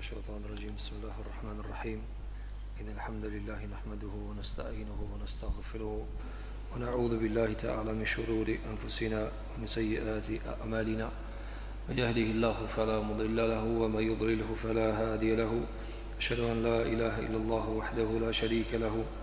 الشيطان الرجيم بسم الله الرحمن الرحيم إن الحمد لله نحمده ونستعينه ونستغفره ونعوذ بالله تعالى من شرور أنفسنا ومن سيئات أعمالنا من يهده الله فلا مضل له ومن يضلله فلا هادي له أشهد أن لا إله إلا الله وحده لا شريك له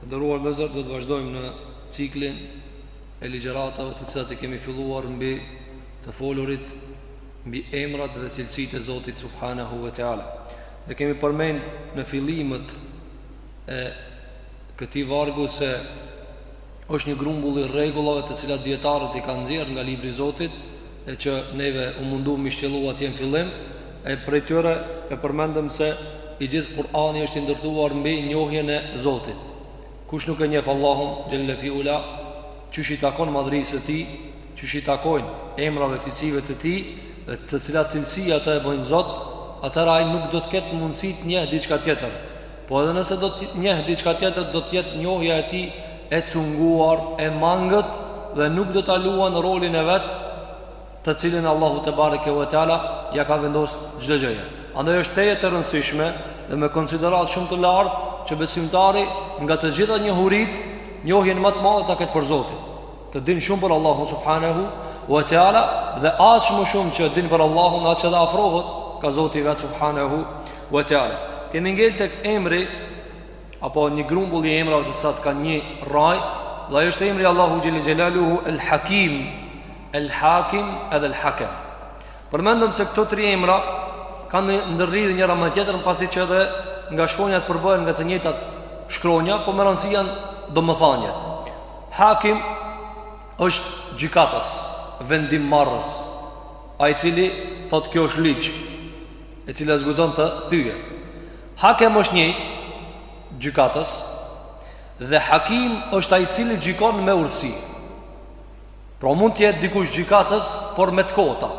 Të nderuar vëllezër, do të vazhdojmë në ciklin e ligjëratave të cilat i kemi filluar mbi të folurit mbi emrat dhe cilësitë e Zotit subhanahu wa taala. Ne kemi përmend në fillimet e këtij vargu se është një grumbull i rregullave të cilat dietarët i kanë nxjerrë nga libri i Zotit e që neve u mundum mi shtjellu atje në fillim, e prej tyre e përmendëm se i gjithë Kur'ani është i ndërtuar mbi njohjen e Zotit. Kush nuk e njeh Allahun xhelle fi ula, qysh i takon madhërisë së tij, qysh i takojnë emrave cilësive të tij e të cilat cilësi atë e bëjnë Zot, atëherë ai nuk do të ketë mundësi të njeh diçka tjetër. Po edhe nëse do të njeh diçka tjetër, do të jetë njohja e tij e cunguar, e mangët dhe nuk do ta luan rolin e vet, të cilin Allahu tebareke ve teala ja ka vendosur çdo gjëje. Andaj është tejet e rëndësishme dhe me konsideratë shumë të lartë që besimtari nga të gjitha njohuritë, njohjen më të madhe ta ketë për Zotin. Të din shumë për Allahun subhanehu ve teala dhe aq më shumë që din për Allahun, aq edhe afrohet ka Zoti i vet subhanehu Ve Teala. Kemi ngel tek emri apo një grumbull i emrave të cilat kanë një rraj, dhe ai është emri i Allahut xhel xhelaluhu El Hakim, El Hakim edhe El Hakem. Përmendëm se këto tri emra kanë ndërlidhje njëra me tjetrën pasi që edhe nga shkronjat përbëhen nga të njëjtat shkronja, po me rëndësi janë domethëniet. Hakim është gjykatës, vendimmarrës, ai i cili thotë kjo është ligj, e cila s'guxon të thyhet, hakem është njëjtë gjykatës dhe hakim është ai i cili gjykon me urtësi. Pra mund të jetë dikush gjykatës, por me të kota.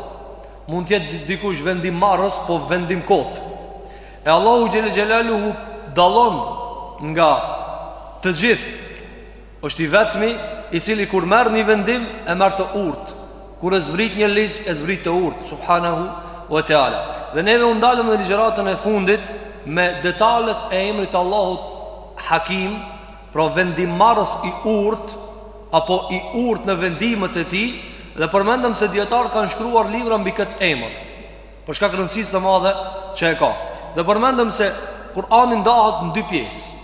Mund të jetë dikush vendimmarrës, po vendim kot. E Allahu xhele xhelaluhu dallon nga të gjithë Është i vetmi i cili kur merr një vendim e merr të urtë. Kur e zbrit një ligj e zbrit të urtë, subhanahu wa taala. Dhe neve u ndalëm në ligjëratën e fundit me detalet e emrit të Allahut Hakim, pra vendimmarrës i urtë apo i urtë në vendimet e tij dhe përmendëm se dietarët kanë shkruar libra mbi këtë emër. Për shkak të rëndësisë së madhe që e ka. Dhe përmendëm se Kur'ani ndahet në dy pjesë.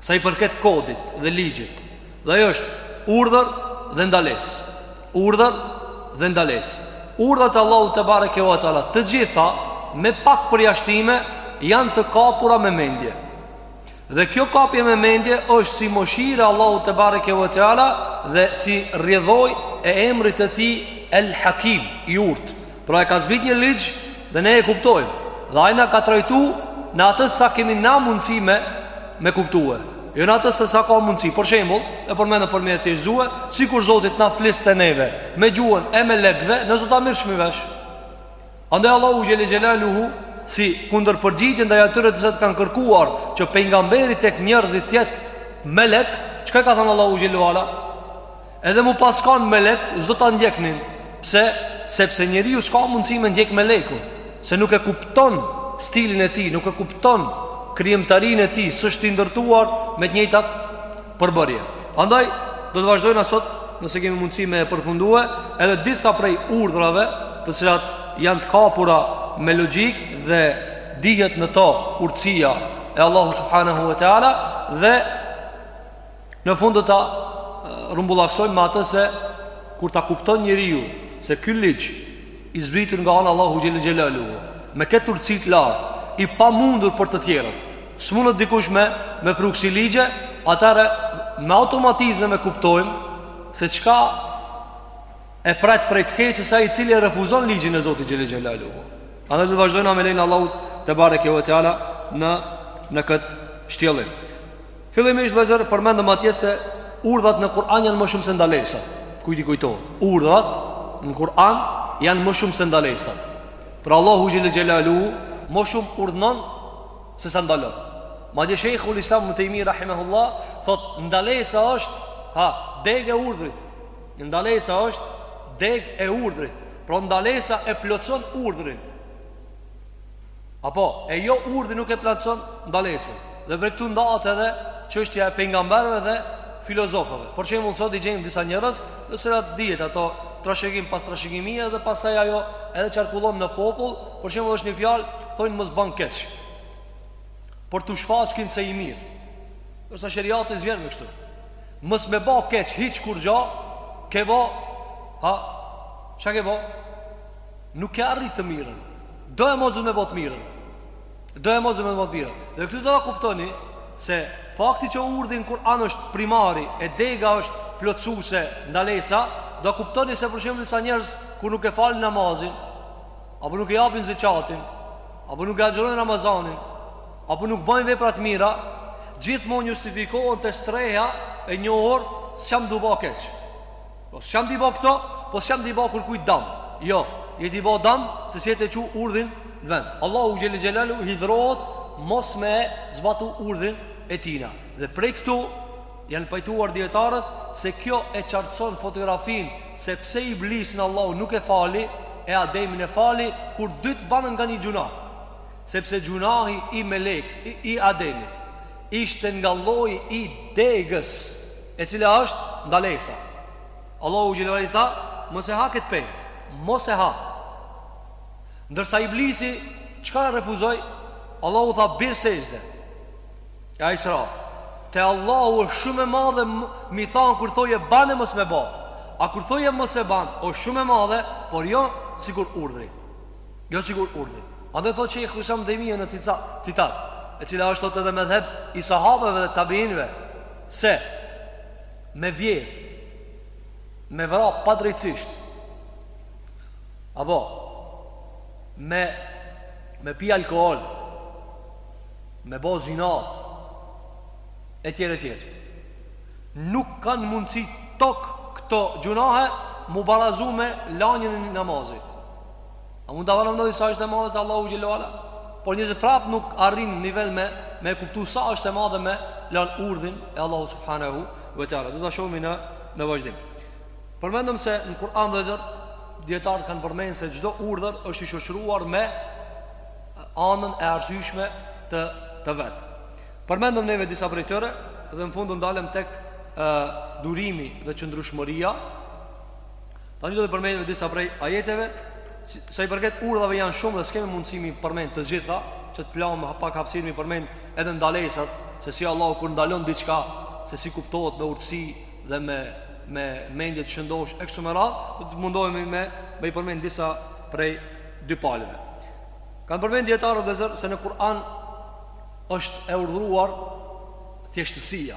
Sa i përket kodit dhe ligjit Dhe ajo është urdhër dhe ndalesë Urdhër dhe ndalesë Urdhrat e Allahut tebareke ve teala Të gjitha me pak përjashtime Janë të kapura me mendje Dhe kjo kapje me mendje është si mëshirë e Allahut tebareke ve teala Dhe si rrjedhojë e emrit të tij El Hakim i urtë Pra e ka zbritë një ligj dhe ne e kuptojmë Dhe ai na ka trajtu në atë sa kemi na mundësi me, me kuptue Jo në atë se sa ka mundësi Për shembull, e përmend për me e thjeshtëzue Sikur Zoti t'na fliste neve Me gjuhën e melekve ne s'do ta mirrshmi vesh Andaj Allahu xhel-le xhelaluhu Si kundërpërgjigje ndaj atyre të cilët kanë kërkuar Që pejgamberi tek njerëzit t'jetë Melek, çka ka thënë Allahu xhel-le ve ala? Edhe me u pas kanë melek, s'do ta ndjeknin Pse, sepse njeriu s'ka mundësi me ndjek melekun Se nuk e kupton stilin e tij, nuk e kupton krijimtarinë e tij S'është i ndërtuar me të njëtat përbërje Andaj, do të vazhdojna sot nëse kemi mundësi me e përfundue Edhe disa prej urdhrave të cilat janë të kapura me logjikë dhe dihet në to urtësia e Allahu subhanahu wa taala dhe Në fund do ta rrumbullaksojmë me atë se kur ta kupton njeriu se ky ligj i zbritur nga ana Allahu xhel-le xhelaluhu me këtë urtësi të lart i pamundur për të tjerët. S'mundet dikush me pru kësi ligje, atëherë me automatizëm e kuptojmë se çka e pret prej të keqes atë i cili e refuzon ligjin e Zotit xhel-le xhelaluhu. A do të vazhdojmë me lejen e Allahut tebareke ve teala në në këtë shtjellim. Fillimisht vëllazër përmendëm atje se urdhrat në Kur'an janë më shumë se ndalesat. Kujt i kujtohet? Urdhrat në Kur'an janë më shumë se ndalesat. Pra Allahu xhel-le xhelaluhu më shumë urdhëron se sa ndalon. Madje Sheikhul Islam Ibn Taymi rahimahullah thotë ndalesa është ha degë e urdhrit. Ndalesa është degë e urdhrit. Pra ndalesa e plotson urdhrin. Apo, e jo, urdhri nuk e plotëson ndalesën. Dhe prej këtu ndahet edhe çështja e pejgamberëve dhe filozofëve. Për shembull, sot i gjejmë disa njerëz, se ata dihet ato trashëgim pas trashëgimie dhe pastaj ajo edhe qarkullon në popull, për shembull është një fjalë, thonë mos bën keq. Për t'u shfaq kinse i mirë. Ndërsa sheriati s'vjen me kështu. Mos me ba keq hiç kurrgja ke bo ha, çka ke bo? Nuk e ke arrit të mirën. Doemos me bo të mirën. Doemos me bo të mirën. Dhe këtu do ta kuptoni se fakti që urdhri n'Kur'an është primari e dega është plotësuse ndalesa, do kuptoni se për shembull disa njerëz kur nuk e falin namazin, apo nuk e japin zakatin, apo nuk e agjërojnë Ramazanin, apo nuk bajnë vepra të mira, gjithmonë justifikohen te streha e njohur s'jam tu ba keq. Po s'jam t'i ba këto, po s'jam t'i ba kërkujt dam. Jo, je t'i ba dam, se s'je t'e çu urdhin në vend. Allahu Xhel-le Xhelaluhu hidhrohet mos me zbatu urdhin e tijna. Dhe prej këtu, janë pajtuar dijetarët, se kjo e qartëson fotografinë, se pse Iblisin Allahu nuk e fali, e Ademin e fali, kur dytë banë nga një gjynah. Sepse gjynahi i melek, i, i Ademit, ishte nga lloji i degës. E cila është ndalesa? Allahu xhel-le ue ala i tha, Mos e ha këtë pemë, mos e ha. Ndërsa Iblisi çka refuzoi? Allahu tha bjer sexhde. E ai s'ra. Te Allahu është shumë e madhe me i than kur thojë bane mos me ba. A kur thojë mos e ban, është shumë e madhe, por jo sikur urdhri. Jo sikur urdhri. Andaj thotë Shejhul Islam Tejmije në citat, e cila është thotë edhe medhheb i sahabeve dhe tabiinëve, Se, me vjedh, me vra pa drejtësisht, apo, me, me pi alkohol, me bo zina, e tjere tjere. Nuk kanë mundësi tok këto gjynahe m'u barazu me lanjën e namazit. A mund ta vanë mend sa është e madhe te Allahu xhel-le ue ala Por njerëzit prap nuk arrin nivel me Me e kuptu sa është e madhe me Lan urdhin e Allahut Subhanehu ue Teala Do ta shohim në, në vazhdim Përmendëm se në Kur'an vllezër Dijetarët kanë përmend se çdo urdhër është i shoqëruar me Anën e arsyshme të, të vet Përmendëm neve disa prej tyre Dhe në fund u ndalëm tek e, Durimi dhe qëndrushmëria Tani do të përmendim disa prej ajeteve, sa i përket urdhave janë shumë dhe s'kemë mundësi mi përmend të gjitha, që të lamë pak hapësirë mi përmend edhe ndalesat, se si Allahu kur ndalon diçka, se si kuptohet me urtësi dhe me me mendje të shëndoshë e kështu me radhë, do të mundohemi me me i përmend disa prej dy palëve. Kanë përmend dijetarët vllezër se në Kur'an është e urdhëruar thjeshtësia.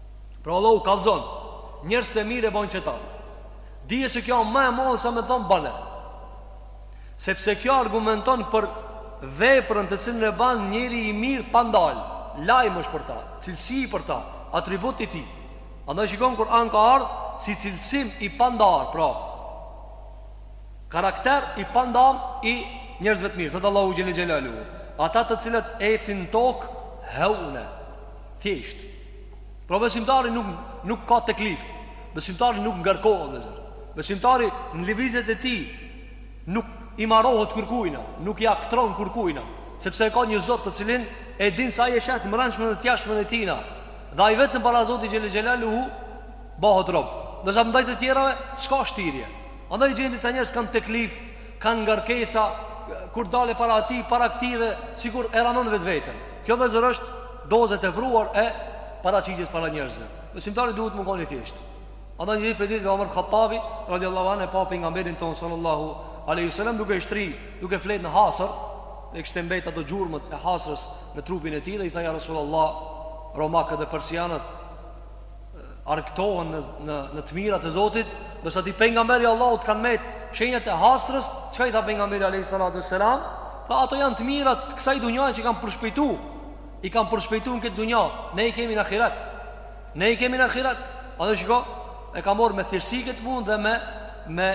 Pra Allahu kallzon Njerëzt e mirë banë qeta Dije se kjo a ma e madhe sa me thon bane Sepse kjo argumenton për veprën të cilën e ban njeri i mirë pandal Lajm është për ta, cilësi për ta, atribut i tij Andaj shikon Kur'an ka ardhë si cilësim i pandam Pra, karakter i pandam i njerëzve të mirë Thotë Allahu xhel-le xhelaluhu Ata të cilët ecin tokë, heune, thjeshtë Pra besimtari nuk nuk ka teklif. Besimtari nuk ngarkohet me zor. Besimtari në lëvizjet e tij nuk i marrohet kërkujna, nuk i aktron kërkujna, sepse e ka një Zot të cilin e din se ai e sheh të mrenshmen dhe të jashtmen e tijna. Dhe ai vetëm para Zotit Xhele Xhelaluhu bëhet rob. Ndërsa ndaj të tjerave s'ka shtirje. Andaj gjen disa njerëz kanë teklif, Kanë ngarkesa kur dale para atij para këtij dhe sikur e ranon vetveten. Kjo vëllezër është dozë e tepruar e paraqitjes para njerëzve. Besimtari duhet me kon i thjeshtë. Andaj një ditë prej ditëve Omer Khattabi radiallahu anhu e pa pejgamberin tonë sallallahu aleyhi sallam duke u shtri, duke fjet në hasër dhe kishte mbet ato gjurmët e hasrës në trupin e tij dhe i tha ja Rasulullah romakët dhe persianët argëtohen në në në të mirat e Zotit, ndërsa ti pejgamberi i Allahut t'kanë met shenjat e hasrës, çka i tha pejgamberi alayhi salatu wasalam, tha ato janë të mirat e kësaj dunjaje që i kanë përshpejtu, i kanë përshpejtuar në këtë dunja, ne i kemi në ahiret. Ne i kemi në ahiret. A dhe shiko, e ka marr me thjeshtësi këtë punë dhe me me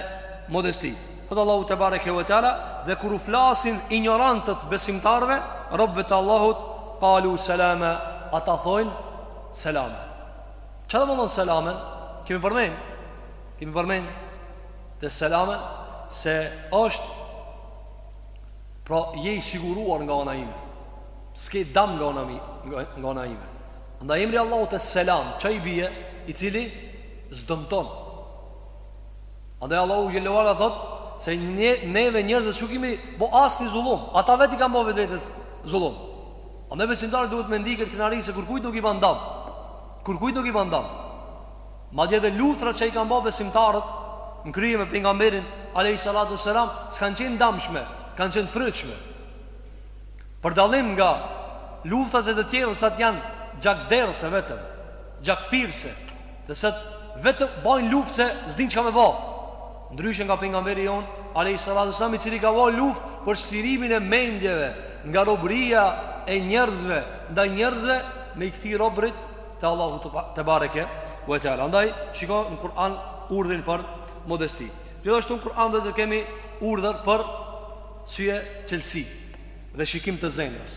modesti. Thotë Allahu tebareke ve teala dhe kur u flasin injorantët besimtarve, robëve të Allahut qalu salama, ata thonë Selame. Çfarë do të thotë selamen? Kemi përmend, kemi përmend te selamen se është pra je i siguruar nga ana ime. S'ke dam nga ana ime, nga ana ime. Andaj emri i Allahut es selam, çka i bie? I cili s'dëmton. Andaj Allahu xhele ue ala thot se ne, ne njerëzve s'u kemi bo asnjë zullum. Ata vetë i kanë bo vetvetes zullum. Andaj besimtarët duhet me ndi këtë krenari se kërkujt nuk i ban dam Kërkujt nuk i ban dam Madje dhe luftrat që i kanë ba besimtarët Në krye me pejgamberin Alejhi Salatu Selam S'kanë qenë të damshme Kanë qenë të frytshme Për dallim nga luftrat e të tjerëve se ato janë gjakderdhëse vetëm Gjakpirëse Dhe sot vetëm bajnë luftë se s'din çka me ba. Ndryshe nga pejgamberi jonë, alejhi salatu selam, i cili ka ba luftë për çlirimin e mendjeve nga robëria e njerëzve ndaj njerëzve me i kthi robërit te Allahu tebareke ve te ala. Andaj shiko në Kur'an urdhrin për modesti. Gjithashtu në Kur'an vëllezër kemi urdhër për syçelësi dhe shikim të zemrës.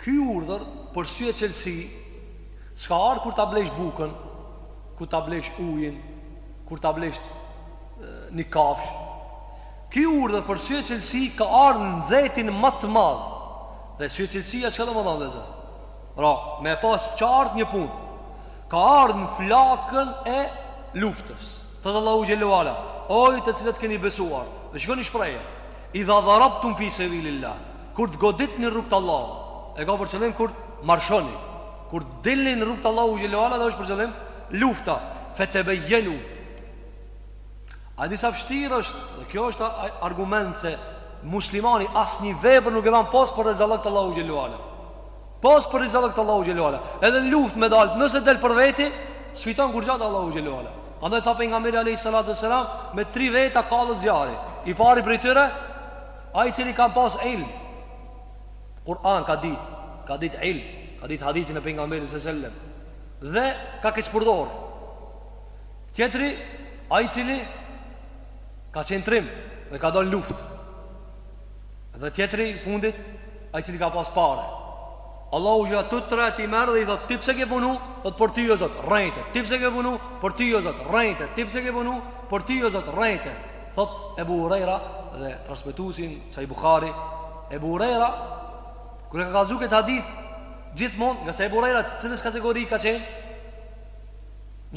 Ky urdhër për syçelësi s'ka ardhur kur ta blesh bukën, kur ta blesh ujin, kur ta blesh një kafsh. Ky urdhër për syçelësi ka ardhur në nxehtin më të madh. Dhe syçelësia çka do të thotë, vëllezër? Pra, me pas qartë një punë. Ka ardhur në flakën e luftës. Thotë Allahu Xhelle ue Ala, o ju të cilët keni besuar, dhe shikoni shprehjen, idha darabtum fi se Kur të goditni n'rrugë të Allahut, e ka për qëllim kur marshoni, kur dilni në rrugë të Allahut xhelle ue ala dhe është për qëllim lufta, fetebejenu. A di sa vështirë është, dhe kjo është argument se muslimani asnjë vepër nuk e ban pos për rizallëk të Allahut xhelle ue ala. Pos për rizallëk të Allahut xhelle ue ala. Edhe në luftë me dalë, nëse del për veti, s'fiton kurgja te Allahu xhelle ue ala. Andaj tha pejgamberi a.s. me tri veta kallet zjarri. I pari prej tyre, Ai i cili ka pas ilm, Kur'an ka ditë, ka ditë ilm, ka ditë hadithin e pejgamberit sallallahu alajhi wasallam dhe ka keqpërdor. Tjetri, ai i cili ka qenë trim dhe ka dalë n'luftë. Dhe tjetri i fundit, ai i cili ka pas pare. Allahu këta të tret i merr dhe i thot ti pse ke punu? Thot për ty o Zot, rrejte. Ti pse ke punu? Për ty o Zot, rrejte. Ti pse ke punu? Për ty o Zot, rrejte. Thot Ebu Hurajra dhe transmetuesi n' Sahih Buhari, Ebu Hurajra kur e ka kallzu këtë hadith gjithmonë, nga se Ebu Hurajra cilës kategori ka qenë?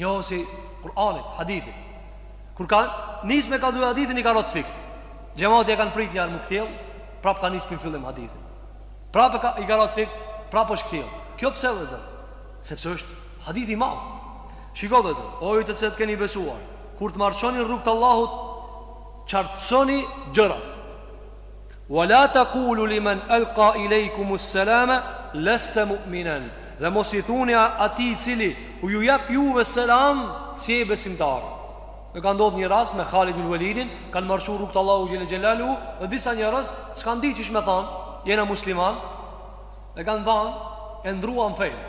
Njohës i Kur'anit, hadithit. Kur ka nisë me kallzu hadithin i ka ra t'fikt. Xhamati e kanë prit njer m'u kthjell, prap ka nisë pi n'fillim hadithin. Prap e ka i ka ra t'fikt, prap është kthjell. Kjo pse vllezër? Sepse është hadith i madh. Shikoni vllezër, o ju të cilët keni besuar, Kur të marshoni në rrugë të Allahut, qartësoni gjërat. Wa la taqulu liman alqa ilaykumus salama lasta mu'minan. Dhe mos i thuni atij i cili u ju jep juve selam s'je besimtar. Dhe ka ndodh një rast me Khalid ibn Walidin, kanë marshu n'rrugë të Allahut xhelle xhelaluhu, dhe disa njerëz s'kanë ditë qysh me thanë, jena musliman, e kanë thënë e ndrruam fenë.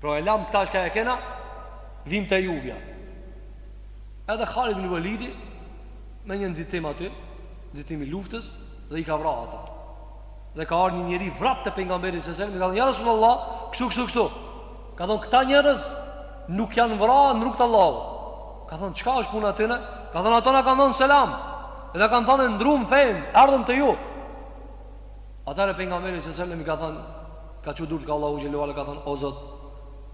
Pra e lam këtë çka e kena vim te juvja. Edhe Khalid ibn Walidi me një nxitim aty, nxitim i luftës. Dhe i ka vra ata Dhe ka ardh një njeri vrap te pejgamberi s.a.s. e ka thanë ja Resulallah, Kështu, kështu, kështu Ka thanë këta njerëz nuk janë vra në rrugë t'Allahut. Ka thanë çka është puna e tyne? Ka thanë ata na kanë dhanë selam dhe na kanë thanë e ndrrum fenë, erdhëm te ju Atëherë pejgamberi s.a.s. i ka thënë, ka çu durt kah Allahu xhelle ue ala, ka thënë o Zot,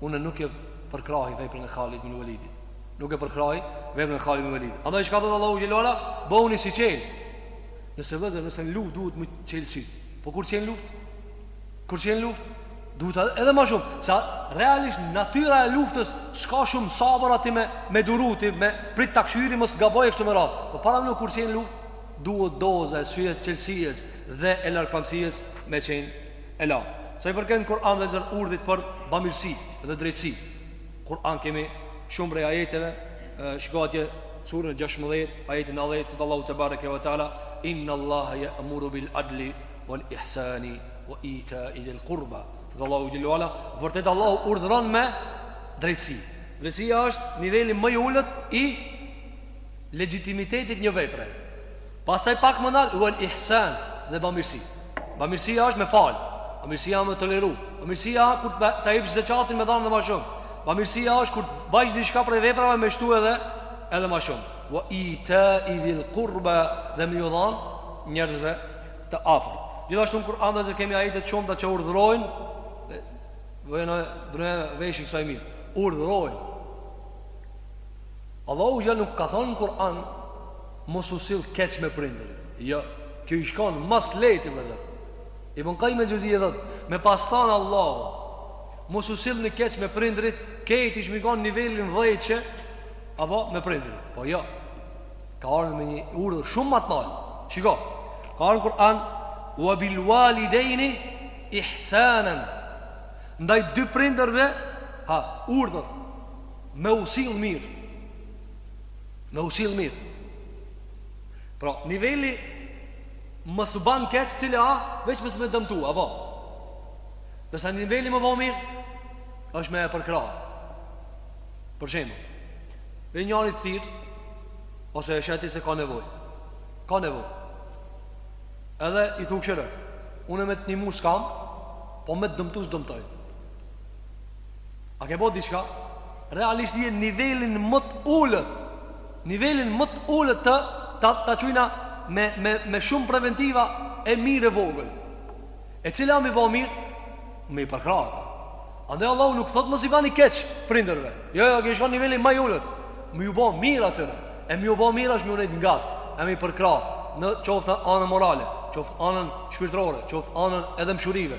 unë nuk e përkrahi veprën e Khalid ibn Walidit. Nuk e përkrahi veprën e Khalid ibn Walidit. Andaj çka thot Allahu xhelle ue ala, bëhuni syçelë. Nëse vllezër, nëse në luftë duhet syçelësi. Po kur s'je n'luftë? Kur s'je n'luftë? Duhet edhe më shumë, se realisht natyra e luftës s'ka shumë sabër aty me me duru ti, me prit ta kshyri mos gaboj e kështu me radh. Po paramendo kur s'je n'luftë, duhet doza e syçelësisë, dhe largpamësi me qenë e la sa i përket Kur'anit vëllezër urdhit për bamirësi dhe drejtësi në Kur'an kemi shumë prej ajeteve shikoje te surja e gjashtëmbëdhjetë ajeti nëntëdhjetë thotë Allahu tebareke ve teala inna Allaha ya'muru bil adli wal ihsani wa ita'i dhil qurba thotë Allahu xhel-le ve ala vërtet Allahu urdhëron me drejtësi drejtësia është niveli më i ulët i legjitimitetit të një vepre Pastaj pak ma nalt wal ihsan dhe bamirësi. Bamirësia është me fal. Bamirësia me toleru. Bamirësia kur të epsh zekatin me dhanë edhe ma shumë. Bamirësia është kur bajsh diçka prej veprave me shtu edhe edhe ma shumë. Wa ita idhil qurba dhe me ju dhanë njerëzve të afërt. Gjithashtu në Kur'an vëllezër kemi ajete të shumta që urdhërojnë vënja vesh kësaj mirë. Urdhërojnë. Allahu xhel nuk ka thonë në Kur'an Mos u sill keq me prindërit. Jo, kjo i shkon ma së lehti vëllezër. Ibn Kajjim el-Xhevzije thot, me pas than Allahu, mos u sillni keq me prindërit, kejt i shmigon nivelin dhejqe, apo me prindërit. Po jo. Ka ardh me një urdhër shumë ma të madh. Shiko. Ka ardh Kur'ani wa bil walidaini ihsanan. Ndaj dy prindërve, ha, urdhër me u sill mirë. Me u sill mirë. Pra, niveli mos me ba keq cili a? Veç mos me dëmtu, a po? Ndërsa niveli me bo mirë është me e përkrah. Për shembull vjen njani të thirr Ose e sheh ti se ka nevojë, ka nevojë, edhe i thu kshtu: Unë me të nimu s'kam Po me të dëmtu s'të dëmtoj A ke bo diçka? Realisht je n'nivelin më të ulët. Nivelin më të ulët të ta ta qujna me me me shumë preventiva e mirë e vogël. E cila me i bo mirë? Me i përkrah. Andaj Allahu nuk thot mos i bani keq prindërve. Jo, jo, ky shkon niveli ma i ulët. Me ju bo mirë atyre. E me ju bo mirë është me ju nejt ngat. E me i përkrah në qoftë anën morale, qoftë anën shpirtërore, qoftë anën e dhembshurive,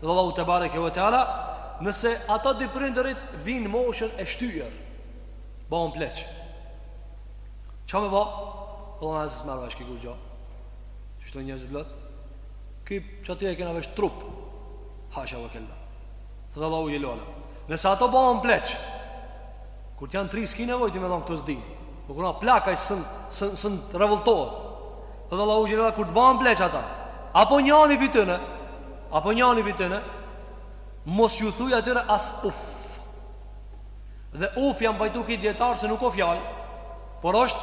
Thotë Allahu tebareke ve teala, nëse ata dy prindërit vijnë n'moshën e shtyrë, bahen pleq. Çka me ba? Allahu na zgjidh marrë shkikur gjë. Ti shton njerëz blot? Ky qaty e kena veç trup. Hasha wa kella. Thotë Allahu xhel-le ve ala. Nëse ata bahen pleq, kur t'janë t'ri s'ki nevojë ti me dhon këto s'di. Po kur plaka i sën sën sën revoltohet. Thotë Allahu xhelalu ala kur të bahen pleq ata, apo njani prej tyne, apo njani prej tyne, mos ju thuj atyre as uf. Dhe uf janë pajtu dijetarët se nuk o fjalë, por është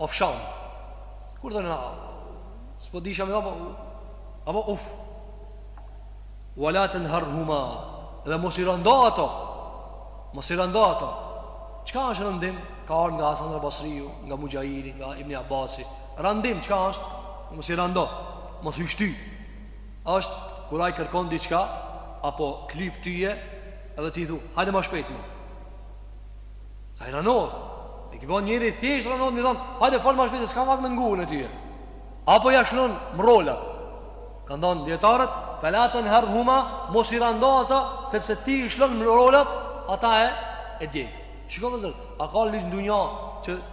ofshamë. Kur thonë s'po di çka me apo, apo uf. Wa la tanharhuma, dhe mos i rëndo ato, mos i rëndo ato. Çka është rëndim? Ka ardh nga Hasan el Basriu, nga Muxhahidi, nga Ibni Abasi, Randim çka është? Mos i rando, mos i shty. Është kur ai kërkon diçka apo t'lyp tyje edhe ti thu, hajde më shpejt ma. Sa i ranohet? E t'i bën njeri thjesht ranohet me thon, hajde fol ma shpejt se s'kam vakt me t'ngu ne tyje. Apo ja shlon mrrolat. Kanë thonë dijetarët, wa la tanharhuma, mos i rando ata sepse ti i shlon mrrolat, ata e e din. Shikoni vllezër, a ka lidh ndonjë që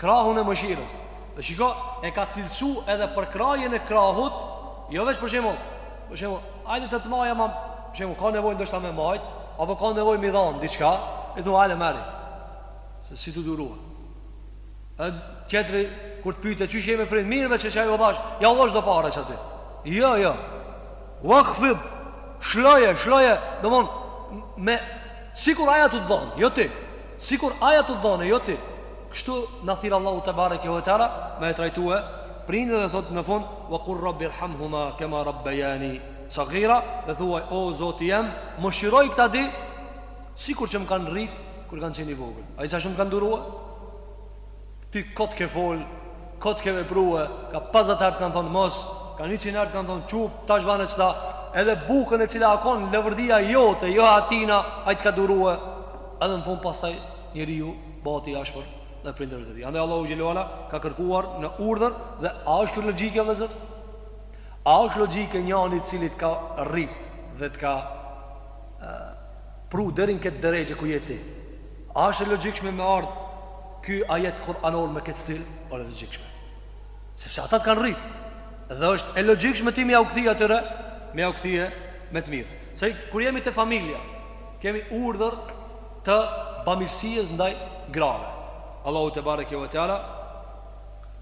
Krahun e mëshirës. Dhe shiko, e ka cilësu edhe për krahen e krahut, jo veç për shembull, për shembull, ajde të ta maj ma, për shembull, ka nevojë ndoshta me majt, apo ka nevojë me i dhanë diçka, e thua hajde merri, se s'i të durohet. E tjetri, kur të pyte, qysh jemi me prindërve, qe qe ja dhash, ja dhash do pare qaty. Jo, jo, wakfid, shloje, shloje, domethonë, me, sikur ai tu të dhanë, jo ti, Sikur ai tu t'dhonë jo ti Kështu na thirr Allahu tebareke ve teala me e trajtue prindërit dhe thotë në fund wa qul rabbi irhamhuma kema rabbayani saghira dhe thuaj o Zoti jem mëshiroj këta dy sikur që më kanë rrit kur kam qenë i vogël ai sa shumë t'ka durue ti kot ke fol kot ke veprue ka 50 herë t'ka thonë mos ka 100 herë t'ka thonë çup tash bane qëta edhe bukën e cila a kon leverdia jote jo e tina ai të ka durue Edhe në fund pastaj njeriu bëhet i ashpër ndaj prindërve të tij. Andaj Allahu xhelalu ala ka kërkuar në urdhër dhe a është kjo logjike vëllezër? A është logjike njani i cili t'ka rrit dhe të ka e, pru deri në këtë derexhe ku je ti? A është e logjikshme me ardh ky ajet kuranor me këtë stil? Po logjikshme. Sepse ata të kanë rrit. Dhe është e logjikshme ti me ia kthy atyre, me ia kthy me të mirë. Se kur jemi te familja, Kemi urdhër të bamirësisë ndaj grave. Allahu tebareke ve teala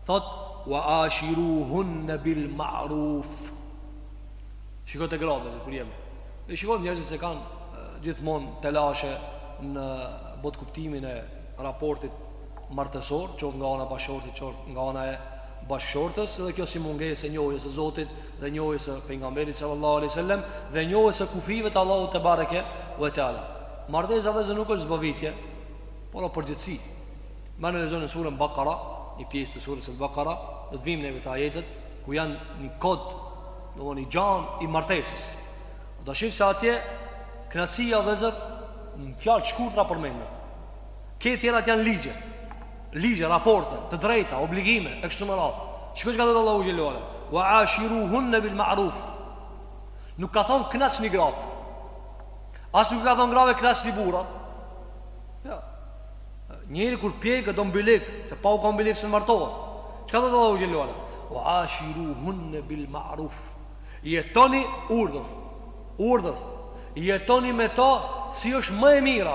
thot wa ashiruhunne bil ma'ruf. Shiko te gratë kur jemi. Ne shikojmë njerëzit se kanë gjithmonë telashe në botëkuptimin e raportit martesor, qoftë nga ana e bashkëshortit, qoftë nga ana e bashkëshortes dhe kjo si mungesë e njohjes së Zotit dhe njohjes së pejgamberit sallallahu alaihi wasallam dhe njohjes së kufijve të Allahut te bareke ve teala. Martesa vëllezër nuk është zbavitje, por përgjegjësi. Me e lexu në surën Bakara, një pjesë të surës së Bakara, do të vijmë neve te ajetet ku janë një kod, domthonë i gjan i martesës. Do shihni se atje kënaqësia vëllezër në fjalë shkurtra përmendet. Krejt tjerat janë ligje Ligje, raporte, të drejta, obligime E kështu me radhë Shko çka thotë Allahu xhele ue ala Wa ashiruhunne bil ma'ruf Nuk ka thonë knaqni grat As nuk ka thonë grave knaqni burrat jo. Njeri kur pjekë do mbilik Se pa u ka mbilik s'martohet Çka thotë Allahu xhele ue ala Wa ashiruhunne bil ma'ruf Jetoni urdhër Urdhër Jetoni me to si është më e mira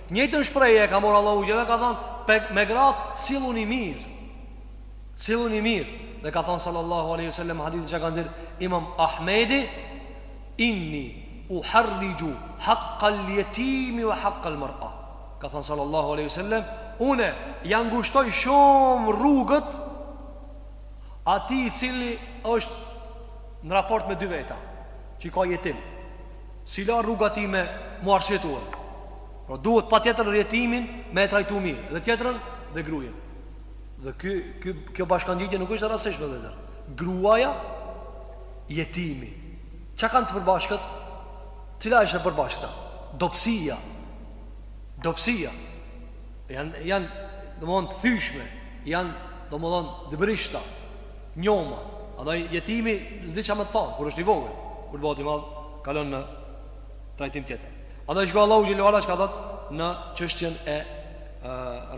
Njëjtën shprehje e ka marrë Allahu xhele ka thënë pe me gratë silluni mirë silluni mirë dhe ka thënë sallallahu alaihi wasallam hadithi që ka nxjerr Imam Ahmedi inni uharriju haqq al-yatim wa haqq al-mar'a ka thënë sallallahu alaihi wasallam unë ja ngushtoj shumë rrugët atij i cili është në raport me dy veta që i ka jetim S'i la rrugë atij me u arsyetu Por duhet patjetër jetimin me e trajtu mirë Dhe tjetrën dhe grujen Dhe kjo, kjo, kjo bashkangjitje nuk është rastësishme vëllezër Gruaja jetimi Çka kanë të përbashkët? Cila është e përbashkëta? Dobësia Dobësia Janë, janë, domethënë, t'thyshme Janë, domethënë, t'brishta Njoma, andaj jetimi s'di ça me thonë, kur është i vogël, kur bëhet i madh, kalon në trajtim tjetër. Andaj shko Allahu xhele ue ala çka thot në çështjen e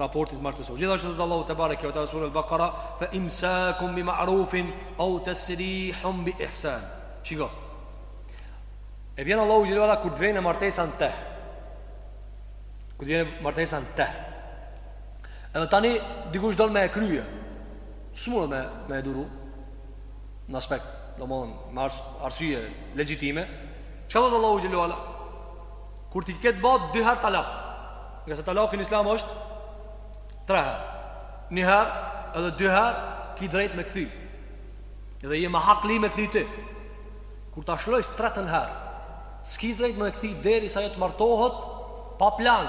raportit martesor. Gjithashtu thot Allahu te bareke ve teala sura al-Baqara, fa imsakun bi ma'rufin aw tasrihun bi ihsan. Shiko. E vjen Allahu xhele ue ala kur të vjen martesa n'teh. Kur të vjen martesa n'teh. Edhe tani dikush don me e krye. S'mundet me, me e duru Në aspekt, domethënë, me ars, arsye legjitime Çka thotë Allahu xhele ue ala? Kur t'i ketë ba dy herë talak Ngase talaku në islam është Tre herë Një herë edhe dy herë Ki drejt me kthy Edhe je ma hakli me kthy ti Kur ta lshojsh tretën herë S'ki drejt me kthy derisa ajo të martohet Pa plan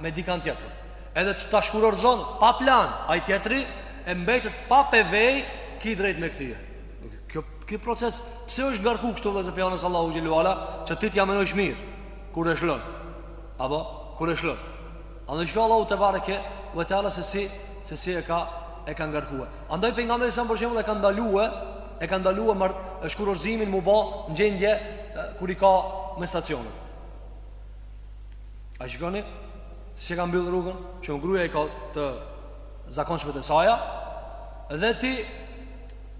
me dikant tjetër Edhe që ta shkurorëzon pa plan ai tjetri e mbetet pa pevej, s'ki drejt me kthye kjo kjo proces pse është ngarku kështu vëllezër pej anës Allahu xhelalu ala që ti t'ja menojsh mirë kur e shlon apo kur e shlon andaj shiko Allahu tebareke ve teala se si se si e ka e ka ngarkue andaj pejgamberi alejhi selam për shembull e ka ndalue e ka ndalue mart shkurorëzimin mu ba në gjendje kur i ka menstruacionet A shikoni Si e ka mbyllë rrugën Që nëse gruja i ka të zakonshme të saja Dhe ti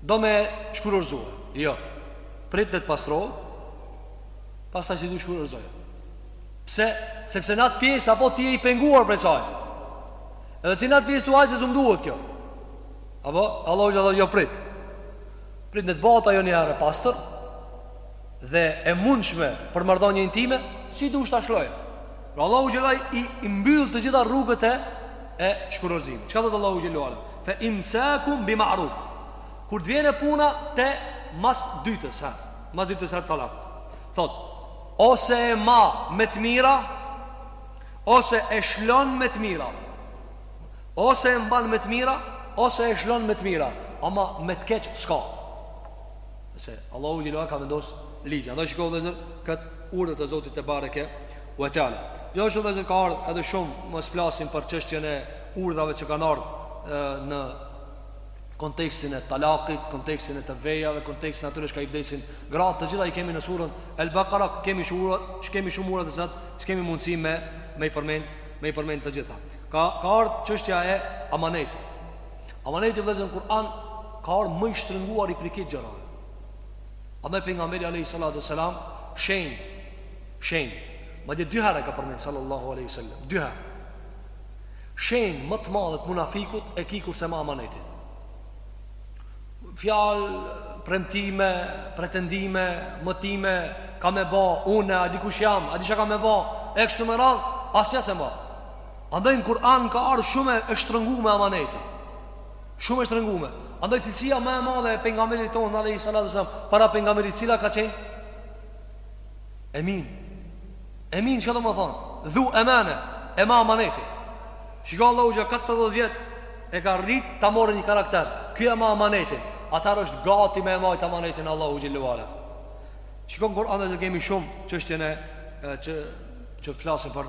Do me shkurorzue Jo Prit le të pastrohet Pastaj që do shkurorzoje Pse Sepse në atë pjesë Apo ti je i penguar prej saj Edhe ti në atë pjesë thua se s'um duhet kjo Apo Allahu xhelalu ala thotë jo prit Prit le të bahet ajo një herë e pastër dhe e mundshme për marrëdhënie intime, si do shta shloje. Pra Allahu xhelalu ala i, i mbyll të gjitha rrugët e e shkurorëzimit. Çka thotë Allahu xhelal? Fa imsakum bi ma'ruf. Kur të vjen e puna te mas dytës, ha. Mas dytës her talak. Thot, ose e ma me të mira, ose e shlon me të mira. Ose e mban me të mira, ose e shlon me të mira, ama me të keq s'ka. Se Allahu xhelalu ala ka vendosë ligje. Andaj shiko vëllezër kët urdhër të Zotit tebareke ve teala. Gjithashtu vëllezër ka ardhur edhe shumë, mos flasim për çështjen e urdhrave që kanë ardhur në kontekstin e talakit, kontekstin e të vejave, kontekstin atyre që u ka i vdesin gratë, të gjitha i kemi në surën El Bakara, kemi shumë urdhra, kemi shumë urdhra të Zotit, s'kemi mundësi me me i përmend, me i përmend të gjitha. Ka ka ardhur çështja e amanetit. Amaneti vëllezër në Kur'an ka ardhur më i shtrënguari prej krejt gjërave. Andaj pejgamberi alayhi salatu wasalam shenj shenj madje dy herë e ka përmend sallallahu alaihi wasallam dy herë. Shenj më të madhe të munafikut e ki kur s'e ma amanetin. Fjalë premtime, pretendime, mëtime, ka me ba, une, a di kush jam, a di çka kam me ba, e kështu me radhë, asnja s'e mba. Andaj në Kur'an ka ardhur shumë e shtrëngume amaneti. Shumë e shtrëngume. Andaj cilësia më e madhe e pejgamberit tonë alayhi salatu wasallam para pejgamberisë cila ka qenë? Emin. Emin çka do me than? Dhu emane, e ma amanetin. Shiko Allahu që 40 vjet e ka rrit ta marrë një karakter. Ky e ma amanetin. Atëherë është gati me e majtë amanetin Allahu xhelalu ala. Shiko n'Kur'an se kemi shumë çështjen e që që flasim për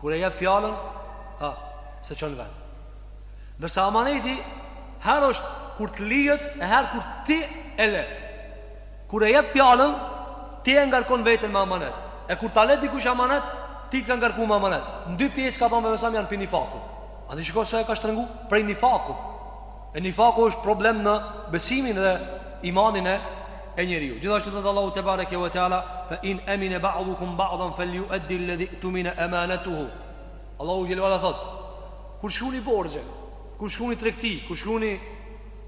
Kur e jep fjalën, ha, se çon vend. Ndërsa amaneti herë është kur të lihet e herë kur ti e le. Kur e jep fjalën, ti e ngarkon veten me amanet. E kur ta le dikush amanet, ti të ka ngarku me amanet. Në dy pjesë ka ba ndamjen, janë prej nifakut. A di shiko sa e ka shtrëngu? Prej nifakut. E nifaku është problem në besimin dhe imanin e njeriut. Gjithashtu thot Allahu tebareke ve teala, fa in amina ba'dukum ba'dan falyu'addi alladhi utumina amanatuhu. Allahu jelle thot, kur shkruni borxhe, kur shkruni tregti, kur shkruni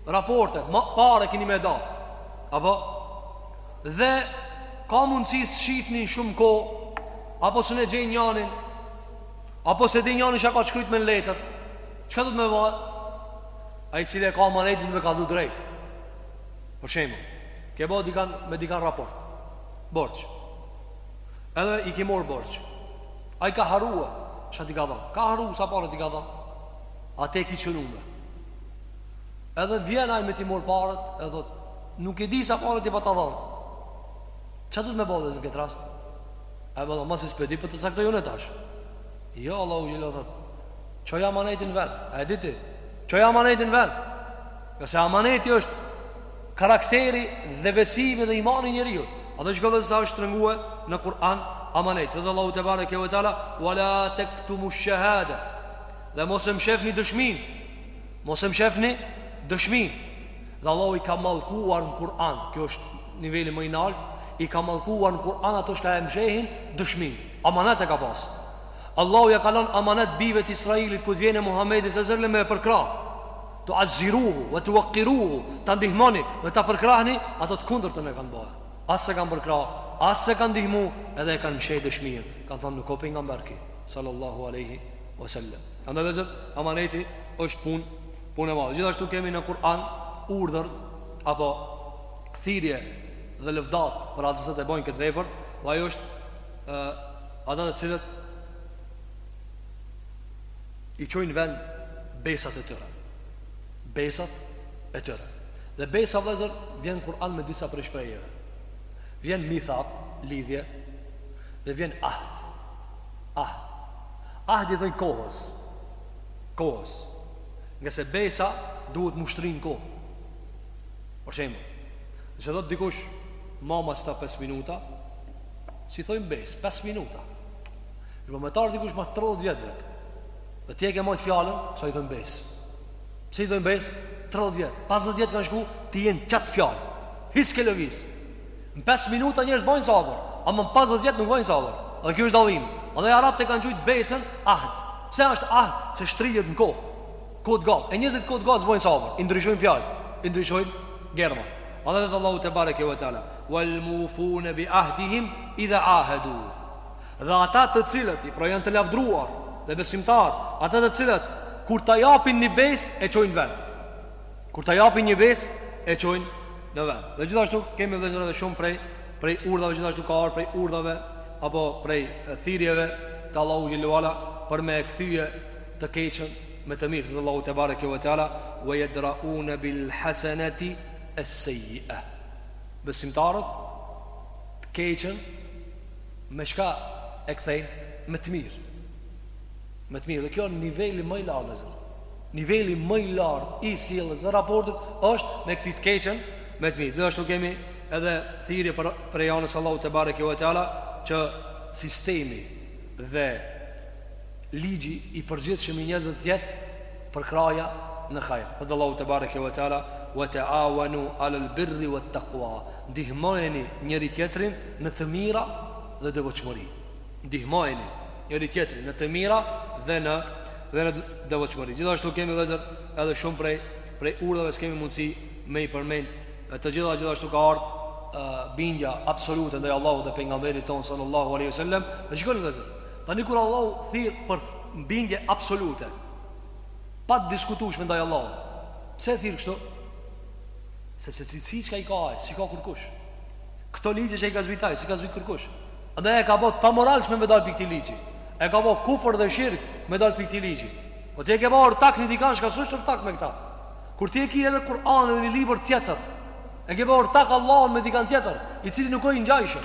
raporte, ma parë keni me da. Apo dhe ka mundësi të shihni shumë kohë apo s'e gjejnë njërin apo s'e dinë njërin çka ka shkruajtur në letër. Çka duhet me ba ai cili e ka amanetin duhet me kallxu drejt. Për shembull, ke ba dikan me dikan raport. Borç. Edhe i ke marr borç. Ai ka harrua sa t'i ka dhënë. Ka harrua sa para t'i ka dhënë. A t'i ki shënu. Edhe vjen ai me t'i marr parat, edhe thot, nuk e di sa para t'i pata dhënë. Çka duhet me ba në këtë rast? Ai më thot, mos e spedi, po të caktoj unë tash. Jo, Allahu xhel-le thot. Çoji amanetin vend. A e di ti? Çoji amanetin vend. Ngase amaneti është karakteri dhe besimi dhe imani i njeriut. Edhe shiko sa është shtrëngue në Kur'an amaneti. Dhe Allahu tebareke ve teala, wa la taktumu shahada. Dhe mos e mshefni dëshmin. Mos e mshefni dëshmin. Dhe Allahu i ka mallkuar në Kur'an, kjo është niveli më i lartë, i ka mallkuar në Kur'an ato që e mshehin dëshmin. Amanet e ka pas. Allahu ja ka lënë amanet bijve të Israilit kur të vjen Muhamedi sallallahu alaihi wasallam me e përkrah. Tu azziruhu wa tuwaqqiruhu, ta ndihmoni dhe ta përkrahni, ato të kundërtën e kanë bërë. As se kanë përkrah, as se kanë ndihmu, edhe e kanë mshej dëshminë. Kanë thënë nuk o pejgamber ky, sallallahu alaihi wasallam. Andaj vëllezër, amaneti është punë, punë e madhe. Gjithashtu kemi në Kur'an urdhër apo thirrje dhe lëvdat për ata që s'e bëjnë këtë vepër, dhe ajo është Ata të cilët i çojnë ven besat e tyre Besat e tyre Dhe besa vllezër vjen Kur'an me disa prej shprehjeve Vjen mithak, lidhje Dhe vjen ahd Ahd Ahd i thojnë kohës Kohës Ngase besa duhet m'u shtri n'kohë Për shembull Nëse thotë dikush Ma ban veç 5 minuta S'i thojmë besë, 5 minuta Po me t'ardh dikush mas 30 vjetëve Dhe ti e ke majtë fjallën asaj i thojmë besë. Pse i thojmë besë, 30 vjetë 50 vjetë kanë shku, ti je n'qat fjalë Hiç s'ke lëviz Në 5 minuta njerëz bojnë sabër Ama në 50 vjetë nuk bojnë sabër Dhe kjo është dallimi Edhe arabët e kanë qujtë besën ahd Pse është ahd, se shtrihet në kohë Kohë t'gatë, e njerëzit kohë t'gatë s'bojn sabër, i ndryshojn fjalë, i ndryshojn germa. Andaj thot Allahu tebareke ve teala, "Wal mufun bi ahdihim idha ahadu." Dhe ata të cilët pra janë të lavdruar dhe besimtar, ata të cilët kur ta japin një besë e çojnë n'vend. Kur ta japin një besë e çojnë në vend. Dhe gjithashtu kemi vllezër edhe shumë prej prej urdhave gjithashtu ka ardh prej urdhave apo prej thirrjeve të Allahu xhele ve ala për me kthye të keqen me të mirë, thotë Allahu tebareke ve teala, "Wa yadra'un bil hasanati as-sayyi'a." Besimtarët të keqen me çka e kthejnë me të mirë. Me të mirë, dhe kjo është niveli më i lartë vllezër. Niveli më i lartë i sjelljes dhe raportit është me kthy të keqen me të mirë. Dhe ashtu kemi edhe thirrje për prej anës Allahu tebareke ve teala që sistemi dhe Ligji i përgjithshëm i njerëzve të jetë përkrahja në hajër. Thotë Allahu tebareke ve teala, "Wa ta'awanu 'alal birri wat taqwa", Ndihmojeni njëri-tjetrin në të mira dhe devotshmëri. Ndihmojeni njëri-tjetrin në të mira dhe në dhe në devotshmëri. Gjithashtu kemi vllezër edhe shumë prej prej urdhave s'kemi mundësi me i përmend. Të gjitha gjithashtu ka ardh bindja absolute ndaj Allahut dhe pejgamberit ton sallallahu alaihi wasallam. Shikoni vllezër Tani kur Allahu thirr për bindje absolute, pa të diskutueshme ndaj Allahut, pse e thirr kështu? Sepse cilësi çka i ka ai, s'i ka kurkush. Këto ligje çka i ka zbrit ai, s'i ka zbrit kurkush. Andaj e ka bo t'pamoralshme me dal pi këtij ligji. E ka bo kufër dhe shirk me dal pi këtij ligji. Po ti e ke ba ortak një dikan çka s'osht ortak me këta. Kur ti e ke edhe Kur'anin edhe një libër tjetër, e ke ba ortak Allahun me dikan tjetër, i cili nuk o i ngjajshëm.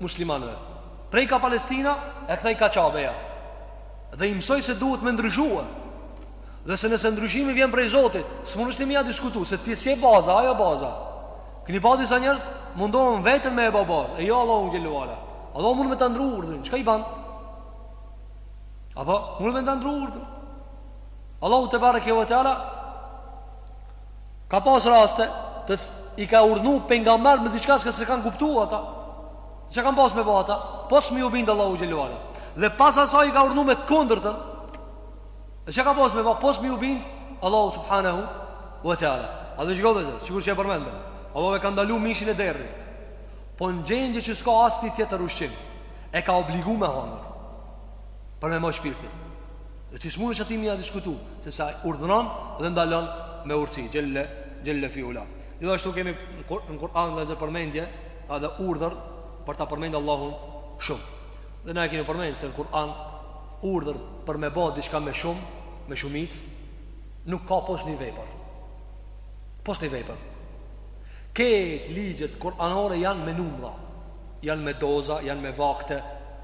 muslimanëve prej ka Palestina e kthej ka Qabja dhe i mësoj se duhet me ndryshue dhe se nëse ndryshimi vjen prej Zotit s'mund është të mja diskutu se ti s'je baza, Ai o baza, keni pa disa njerëz mundohen veten me e ba bazë e jo Allahun xhele ve ala Allahu mund me ta ndrru urdhrin, çka i ban? Apo, mund me ta ndrru urdhrin Allahu tebareke ve teala Ka pas raste që i ka urdhnu pejgamberët me diçka çka s'e kanë kuptu ata. Çka kanë pas me ba ata? Pos me iu bind Allahut xhelle ve ala. Dhe pas asaj i ka urdhnu me të kundërtën. Dhe çka ka pas me ba? Pos me iu bind Allahut subhanahu wa taala. A do shikoj vetë, sikur që e përmendëm. Allahu e ka ndalu mishin e derrit. Po në gjendje që s'ka asnjë tjetër ushqim, e ka obligu me hangër për me majt shpirtin. Dhe ti s'munesh Atij me ia diskutu Sepse Ai urdhëron dhe ndalon me urtësi Xhelle, xhelle fi ula Gjithashtu kemi në Kur'an dhe zë përmendje edhe urdhër për ta përmend Allahun shumë Dhe na e kemi përmend se në Kur'an Urdhër për me ba diçka me shumë Me shumicë Nuk ka pos një vepër Pos një vepër Krejt ligjet Kur'anore janë me numra Janë me doza, janë me vakte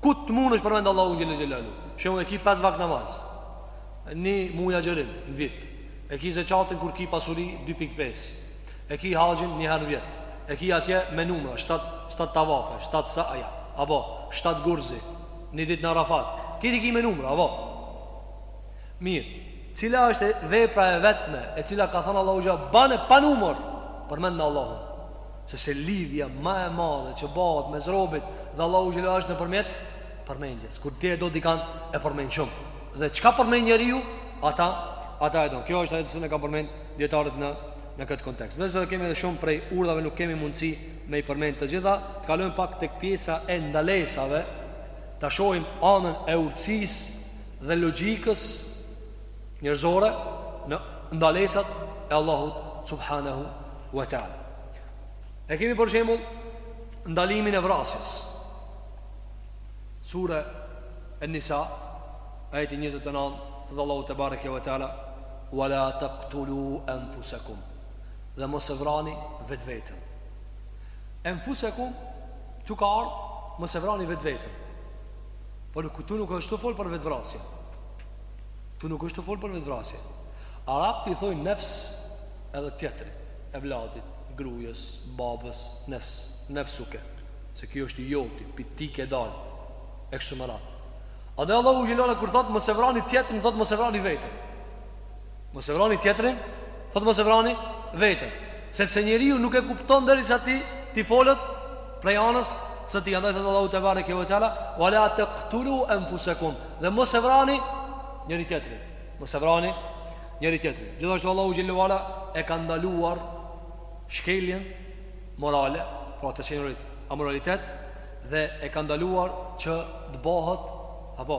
Ku të mundesh përmend Allahun xhelle xhelalu. Për shembull e ki pesë vakt namaz, një muj agjërim në vit, e ki zeqatin kur ki pasuri dy pikë pesë, e ki haxhin një herë në vjet, e ki atje me numra shtatë shtatë tavafe, shtatë saja, apo shtatë gurzi, një ditë në Arafat, krejt i ki me numra, apo? Mirë, cila është vepra e vetme e cila ka thënë Allahu xha bane pa numër përmendne Allahun. Sepse lidhja ma e madhe që bahet mes robit dhe Allahut xhelle ve ala është nëpërmjet përmendjes. Kur ti e do dikënd e përmend shumë. Dhe çka përmend njeriu, ata, ata e do. Kjo është ajo që e kanë përmend dijetarët në, në këtë kontekst. Edhe pse kemi edhe shumë prej urdhrave nuk kemi mundësi me i përmend të gjitha. Të kalojmë pak tek pjesa e ndalesave, ta shohim anën e urtësisë dhe logjikës njerëzore në ndalesat e Allahut subhanahu wa taala. E kemi për shembull ndalimin e vrasjes. Sura An-Nisa ajeti 29 thotë Allahu tebareke wa taala wa la taqtulu anfusakum. Dhe mos e vrani vetveten. Anfusakum këtu ka ardh mos e vrani vetveten. Por këtu nuk është tu fol për vetvrasje. Këtu nuk është tu fol për vetëvrasje. Arabët i thojnë nefs edhe tjetrit, evladit, grues, babës, nefs, nefsuke, se kjo është i joti, prej teje ka dalë, e kështu me radhë. Edhe Allahu xhelle ve ala kur thotë mos e vrani tjetrin, thotë mos e vrani veten. Mos e vrani tjetrin, thotë mos e vrani veten, sepse njeriu nuk e kupton derisa t'i, t'i folet prej anës së tij. Andaj thotë Allahu tebareke ve teala, "Wa la taqtulu anfusakum." Dhe mos e vrani njëri tjetrin. Mos e vrani njëri tjetrin. Gjithashtu Allahu xhelle ve ala e ka ndaluar shkeljen morale, pra të qenurit amoralitet dhe e ka ndaluar që të bëhet apo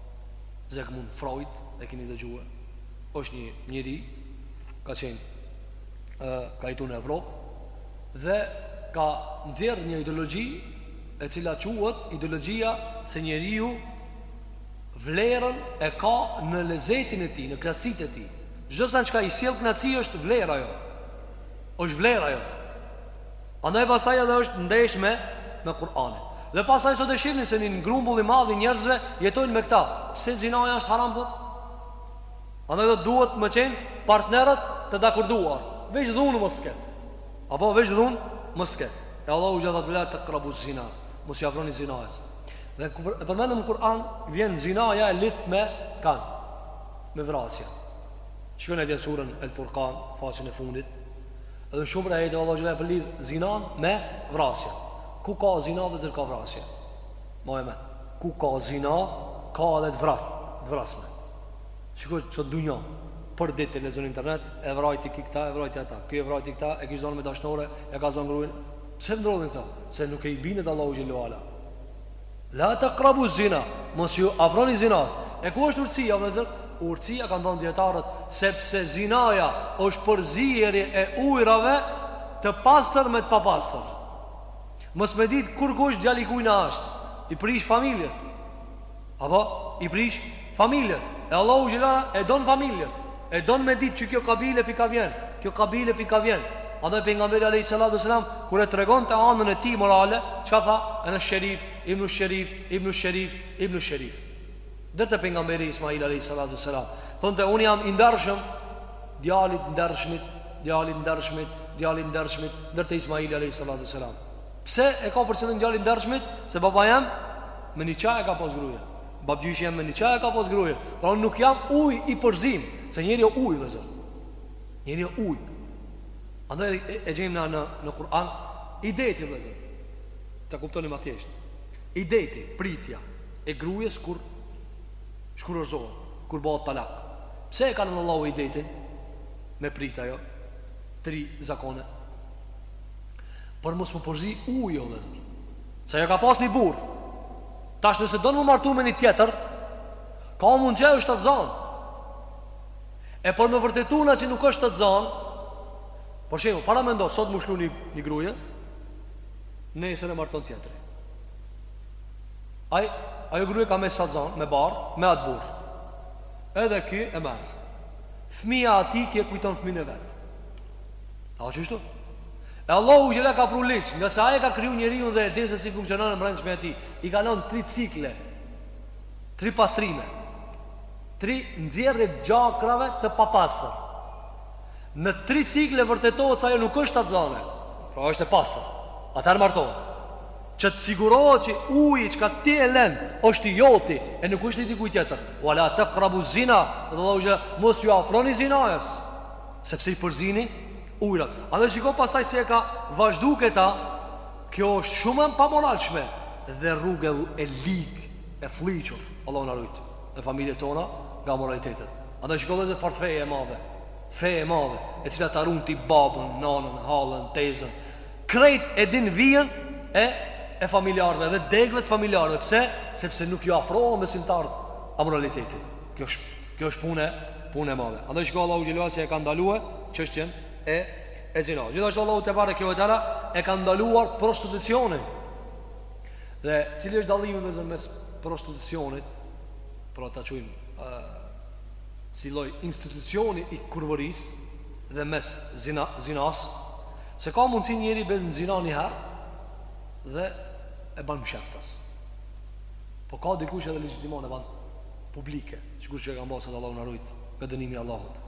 Zigmund Freud, e keni dëgjuar është një njeri Ka qenë Ka jetu në Evropë Dhe ka nxjerr një ideologji E cila quhet ideologjia Se njeriu Vlerën e ka në lezetin e tij Në knaqësitë e tij Çdo sen çka i sjell knaqësi është vlerë ajo është vlerë ajo Andaj pasaj edhe është ndesh me me Kur'anin. Dhe pasaj sot e shihni se një grumbull i madh i njerëzve jetojnë me këtë. Pse zinaja është haram thot? Andaj o duhet me qenë partnerët të dakorduar. Veç dhunë mos të ketë. Apo veç dhunë mos të ketë. E Allahu xh.sh. tha ve la takrabu zina. Mos iu afroni zinajës. Dhe e përmendëm në Kur'an vjen zinaja e lidhne me kan. Me vrasje. Shikoni atje surën El Furqan, faqen e fundit. Edhe shumë prej ajeteve Allahu xhelalu përlidh zinanë me vrasje. Ku ka zina vllezër ka vrasje. Ma e me. Ku ka zina, ka edhe të vras, të vrasme. Shiko sot dunjanë. Për ditë televizion internet e vrajti ky këta, e vrajti ata. Ky e vrajti këta, e kish zon me dashnore, e ka zon gruen. Pse ndodhin këto? Se nuk iu bindet Allahut xhelle ve ala. La taqrabu zina, mos iu afroni zinasë. E ku është urtësia, vëllezër? Urtësia kanë thënë dijetarët, sepse zinaja është përzierje e ujërave të pastër me të papastër. Mos me ditë kurkush djali i kujna është, i prish familjet. Apo i prish Familje, e Allahu xhelle e don familjen, e don me ditë që kjo kabile pi ka vjen, kjo kabile pi ka vjen. Andaj pejgamberi alejhi selatu ve selam kur e tregonte anën e tij morale, çka tha? Ene sherif, ibnu sherif, ibnu sherif, ibnu sherif. Deri te pejgamberi Ismail alejhi selatu ve selam, thonte unë jam i ndershëm, djali i t'ndershmit, djali i t'ndershmit, djali i t'ndershmit, deri te Ismaili alejhi selatu ve selam. Pse e ka për qëllim djali i t'ndershmit? Se baba jem me niqah e ka pas gruen. Babgjyshi jem me niqah e ka pas gruen Pra unë nuk jam uj i përzim Se njeri o uj vllezër Njeri o uj Andaj e, e gjejmë në, në, në Kur'an Ideti vllezër Ta kuptoni ma thjesht Ideti, pritja E grujes kur Shkurorëzohet Kur bëhet talak Pse e ka lon Allahu idetin Me prit ajo Tri zakone Për mos m'u përzi uji o vllezër Se ajo ka pas një burrë Tash nëse don m'u martu me një tjetër Ka mundësi që ajo është shtatzënë E për me vërtetu na që nuk është shtatzënë Për shembull, paramendo, sot m'e lshu një, një gruje Nesër e marton tjetri Aj, ajo gruje ka met shtatzënë, me barrë, me atë burrë Edhe ky e merr Fëmija i atij ky e kujton fëmijën e vet A o qështu? E Allahu xhela ka pru ligj, nga se ai e ka kriju njeriun dhe e din se si funksionon e mbrendshmja e tij. I ka lon tri cikle, tri pastrime, tri nxjerrje gjakrave të papastër. Në tri cikle vërtetohet se ajo nuk është shtatzane, pra është e pastër, atëherë martohet. Që të sigurohet që uji që ka ti e len është i joti, e nuk është i dikuj tjetër. Ve la takrabu zina, Allahu xhela, mos ju afroni zinasë, sepse i përzin, Ujrat. Andaj shiko pastaj si e ka vazhdu këta, Kjo është shumë e pamoralshme Dhe rrugë e ligë E flliqur Allahu na rujt Dhe familjet tona nga amoralitetet Andaj shiko vëllezër çfarë feje e madhe Feje e madhe E cila ta runë ti babën, nanën, halën, tezën Krejt e din vijën e E familjarëve dhe degëve të familjarëve Pse? Sepse nuk ju afrohen besimtarët Amoralitetit Kjo është Kjo është punë punë e madhe. Andaj shiko Allahu xhela se e ka ndalue çështjen e e zinas. Gjithashtu Allahu tebareke ve teala e ka ndaluar prostitucionin. Dhe cili është dallimi ndërmjet prostitucionit, pra ta quajmë ë si lloj institucioni i kurvorisë dhe mes zina, zinas, se ka mundësi njeri bje n'zina një herë dhe e banë msheftas. Po ka dikush edhe legjitimon e banë publike, sikur që e kem ba sot Allahu na rujt nga dënimi i Allahut.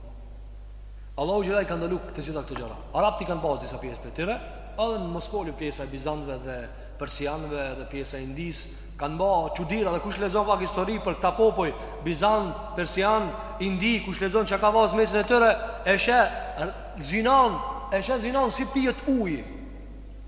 Allahu xhela i ka ndalu të gjitha këto gjëra. Arabët i kanë pas disa pjesë prej tyre, edhe mos të folim pjesa e bizantëve dhe persianëve dhe pjesa e Indisë, kanë ba çudira dhe kush lexon pak histori për këta popuj bizant, persian, indi, kush lexon çka ka pas n'mesin e tyre, e sheh zinan, e sheh zinan si pijet uji.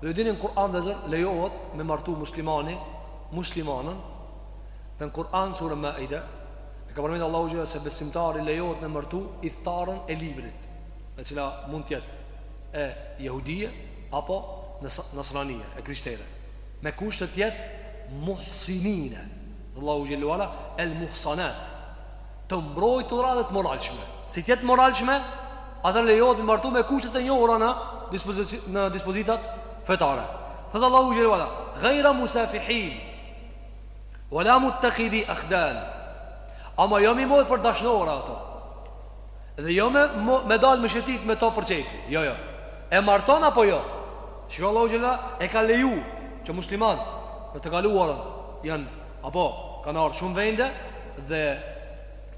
Dhe e dini në Kur'an vëllezër Lejohet me martu muslimani muslimanen Dhe në Kur'an suren Maide E ka përmendë Allahu Xhela se besimtari Lejohet me martu ithtarën e librit E cila mund të jetë e jehudije Apo nasranije E krishtere Me kusht që të jetë Muhsinine dhe Allahu Xhela El Muhsanat të mbrojtura dhe të moralshme. Si të jetë moralshme, atëherë lejohet me martu me kushtet e njohura në dispozicion në dispozitat fetare. Thot Allahu xhela ve ala, "Ghayra musafihin wa la muttakhidi akhdan." Ama jo me i marr për dashnore ato. Dhe jo me me dal me shëtit me to për qejf. Jo, jo. E marton apo jo? Shiko Allahu xhela e ka leju që musliman në të kaluarën janë Apo, kanë ardhë shumë vende dhe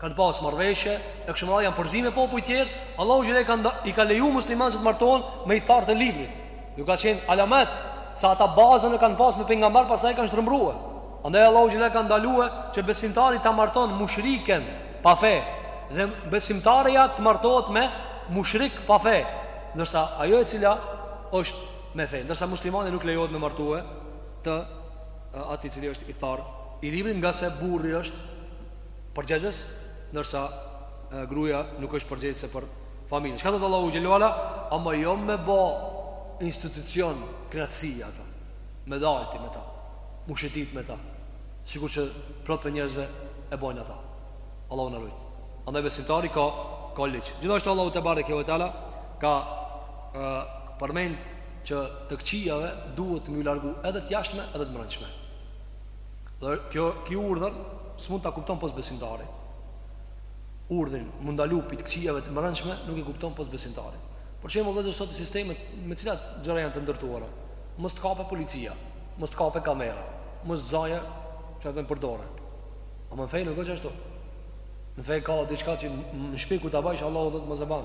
kanë pasë marrëveshje, e kështu më janë përzi me popuj tjerë, Allahu xhel-le i ka, i ka leju musliman që të martohen me ithtarët e librit. Ju ka qenë alamet, se ata bazën e kanë pasë me pejgamber, pasaj kanë shtrembërue. Andaj Allahu xhel-le ka ndalue që besimtari ta marton mushriken pa fe, dhe besimtarja të martohet me mushrik pa fe, ndërsa ajo e cila është me fe, ndërsa muslimani nuk lejohet me martue, të atij i cili është ithtar i librit ngase burri është përgjegjës ndërsa gruaja nuk është përgjegjëse për familjen. Çka thotë Allahu xhel-le ve ala, ama jo me bë institucion kënaqësie ata. Me dal ti me ta, m'u shëtit me ta. Sikur që plot prej njerëzve e bojnë ata. Allahu na rujt. Andaj besimtari ka ka ligj. Gjithashtu Allahu tebareke ve teala ka përmend që të këqijave duhet m'ju largu edhe të jashtme edhe të mbrendshme. Dhe kjo, ky urdhër s'mund ta kupton pos besimtari. Urdhrin m'u ndalu prej të këqijave të mbrendshme nuk e kupton pos besimtari. Por o vëllezër sot sistemet me cilat gjëra janë të ndërtuara. Mos të kape policia, mos të kape kamera, mos të zaje që atë në përdore. Ama në fe nuk është ashtu. Në fe ka diçka që në shpi ku ta bajsh, Allahu thotë mos e ban.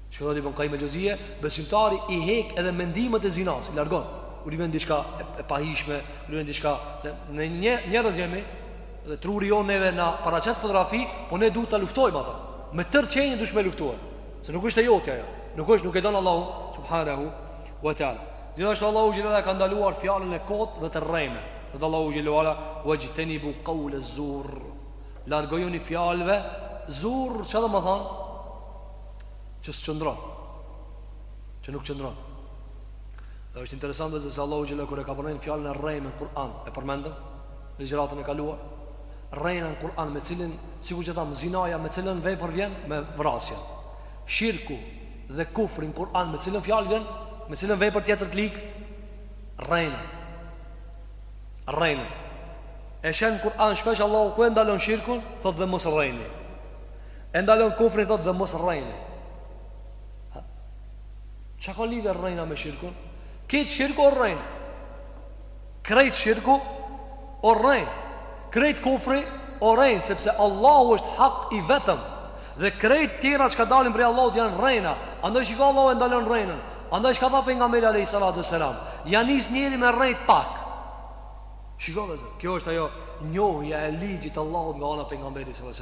Çka thotë Ibn Kajjim el-Xhevzije, besimtari i hek edhe mendimet e zinas, i largon. Kur i vjen diçka e pahijshme, kur i vjen diçka se ne njerëz jemi dhe truri jonë neve na paraqet fotografi, po ne duhet ta luftojmë ato. Me tërë qenie duhet me luftu. Se nuk është e jotja ajo. Nuk është, nuk e don Allahu subhanahu wa taala. Gjithashtu Allahu xhel-le ka ndaluar fjalën e kot dhe të rreme. Dhe Allahu xhel-le ve ala wajtanibu qawl az-zur. Largojuni fjalëve zur, çka do me thënë? që s'qëndron, që nuk qëndron. Dhe është interesante se Allahu xhel-le kur e ka përmend fjalën e rrejme në Kur'an, e përmendëm, në ligjëratën e kaluar, rrejna në Kur'an me cilën, sikur që thamë, zinaja me cilën vepër vjen, me vrasja. Shirku dhe kufri në Kur'an me cilën fjalë vjen, me cilën vepër tjetër të ligë, rrejna. Rrejna. E sheh në Kur'an shpesh Allahu kur e ndalon shirkun, thotë dhe mos rrejni. E ndalon kufrin thotë dhe mos rrejni Ha Çka ka lidhje rrejna me shirkun? Krejt shirku o rrejnë Krejt shirku o rrejnë Krejt kufri o rrejnë Sepse Allahu është hak i vetëm Dhe krejt tjera çka dalin prej Allahut janë rrejna Andaj çka Allahu e ndalon rrejnën Andaj çka tha pejgamberi a.s. Janë njës njeri me rrejt pak Shiko vëllezër Kjo është ajo njohja e ligjit Allahut nga ana pejgamberit a.s.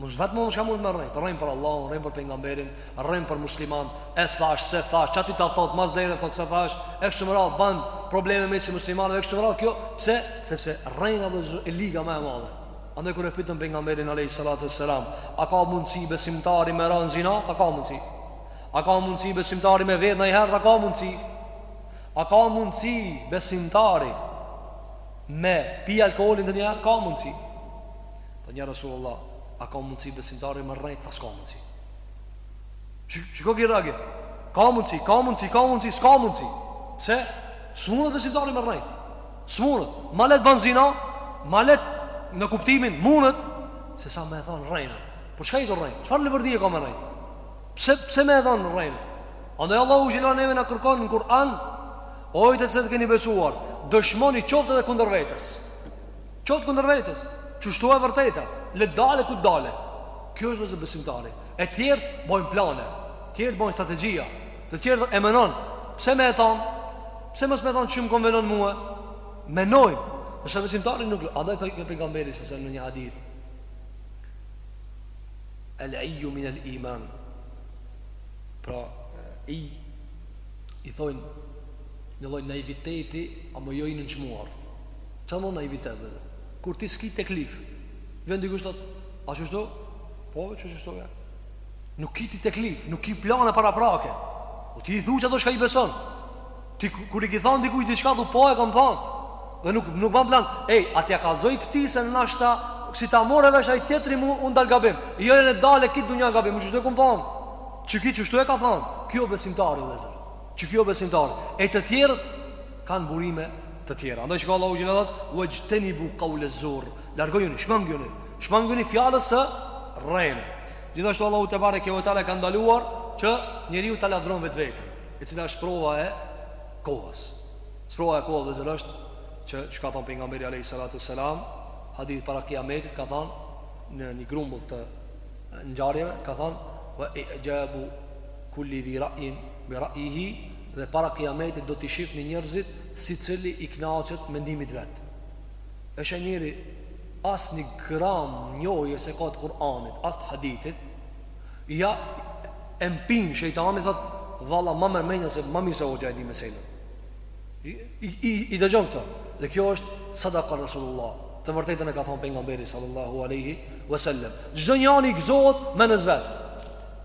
Mos vet mo çka mund me rrejt, rrejn për Allahun, rrejn për pejgamberin, rrejn për musliman, e thash s'e thash, qaty ta thot, masandej thot s'e thash, e kështu me radh ban probleme mes muslimanëve, e kështu me radh kjo, pse? Sepse rrena asht e liga më e madhe. Andaj kur e pyetën pejgamberin alayhi salatu wassalam, a ka mundsi besimtari me ra n zina? Tha ka mundsi? A ka mundsi besimtari me vjedh najherë? Tha ka mundsi? A ka mundsi besimtari me pi alkoolin ndonjëherë? Ka mundsi? Tha ja Resulullah, A ka mundësi besimtari me rrejt? Tha s'ka mundësi. Shiko ki reagim. Ka mundësi, ka mundësi, ka mundësi, s'ka mundësi. Se, s'munët besimtari me rrejt. S'munët. Ma lehtë ban zina, ma lehtë në kuptimin, munët, se sa me e thonë rrenën. Por çka je tu rrejt? Çfarë levërdie ka me rrejt? Pse, pse me e thonë rrenën? Andaj Allahu xhelle neve na kërkon në Kur'an, o ju të cilët keni besuar, dëshmoni qoftë edhe kundër vetes. Qoftë kundër vetes, qështu e vërteta, le të dale ku të dale. Ky është vëllazër besimtari. E tjerët bojn plane, tjerët bojn strategjia, të tjerët e menojn. Pse me e thonë? Pse mos me thonë qysh më konvenon mua? Menojnë. Ndërsa besimtari nuk lë. Andaj thotë pejgamberi sa në një hadith. El iju min el iman. Pra, i i thonë një lloj naiviteti amo jo i nënçmuar. Sa më naivitet dhe Kur ti s'ki teklif Vjen dikush thot A qështu? Po, qe qështu ja Nuk ki ti teklif, nuk ki plane paraprake Po ti i thu qato çka i beson Ti kur i ki thonë dikuj diçka thu Po e kam thonë Dhe nuk, nuk ban plan Ej, a t'ia kallxoj këti se nashta s'ta merr vesh ai tjetri mu unë dal gabim Jo, le dale krejt dunja gabim Unë qështu e kom thonë Qiky qështu e ka thonë Ky o besimtari vllazër Qiky o besimtari E të tjerët kanë burime të tjera. Andaj shiko Allahu xhelalu thot, "Wajtanibu qawl az-zur", largojuni, shmanguni, shmanguni fjalës së rreme. Gjithashtu Allahu te bareke ve teala ka ndaluar që njeriu ta lavdron vetveten, e cila është sprova e kohës. Sprova e kohës vllazër është që çka thon pejgamberi alayhi salatu selam, hadith para kiametit ka thon në një grumbull të ngjarjeve ka thon wa ijabu kulli dhi ra'in bi ra'ihi Dhe para Kijametit do t'i shifni njerëzit sicili i kënaqet mendimit vet. Është njëri asnjë gram njohje s'e ka të Kur'anit, as të hadithit. Ja e mpin shejtani thot valla më ma merr menja se më mirë se hoxha e di meselën. I i, i, i dëgjon këtë. Dhe kjo është sadaka Rasulullah. Të vërtetën e ka thënë pejgamberi sallallahu alaihi wasallam. Çdo njeri gëzohet menjes vet.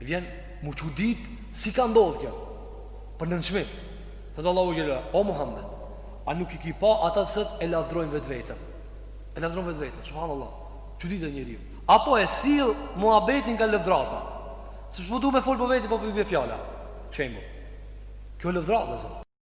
Vjen mu çudit si ka ndodhë kjo Për nënçmim Thotë Allahu xhel-le ve ala O Muhammed A nuk i ki pa ata të cilët e lavdrojnë vetveten E lavdrojnë vetveten Subhanallah Çuditet njeri Apo e sill muhabetin ka lëvdrata Se s'po du me folë për veti po po i bje fjala Shembull Kjo lëvdrata zë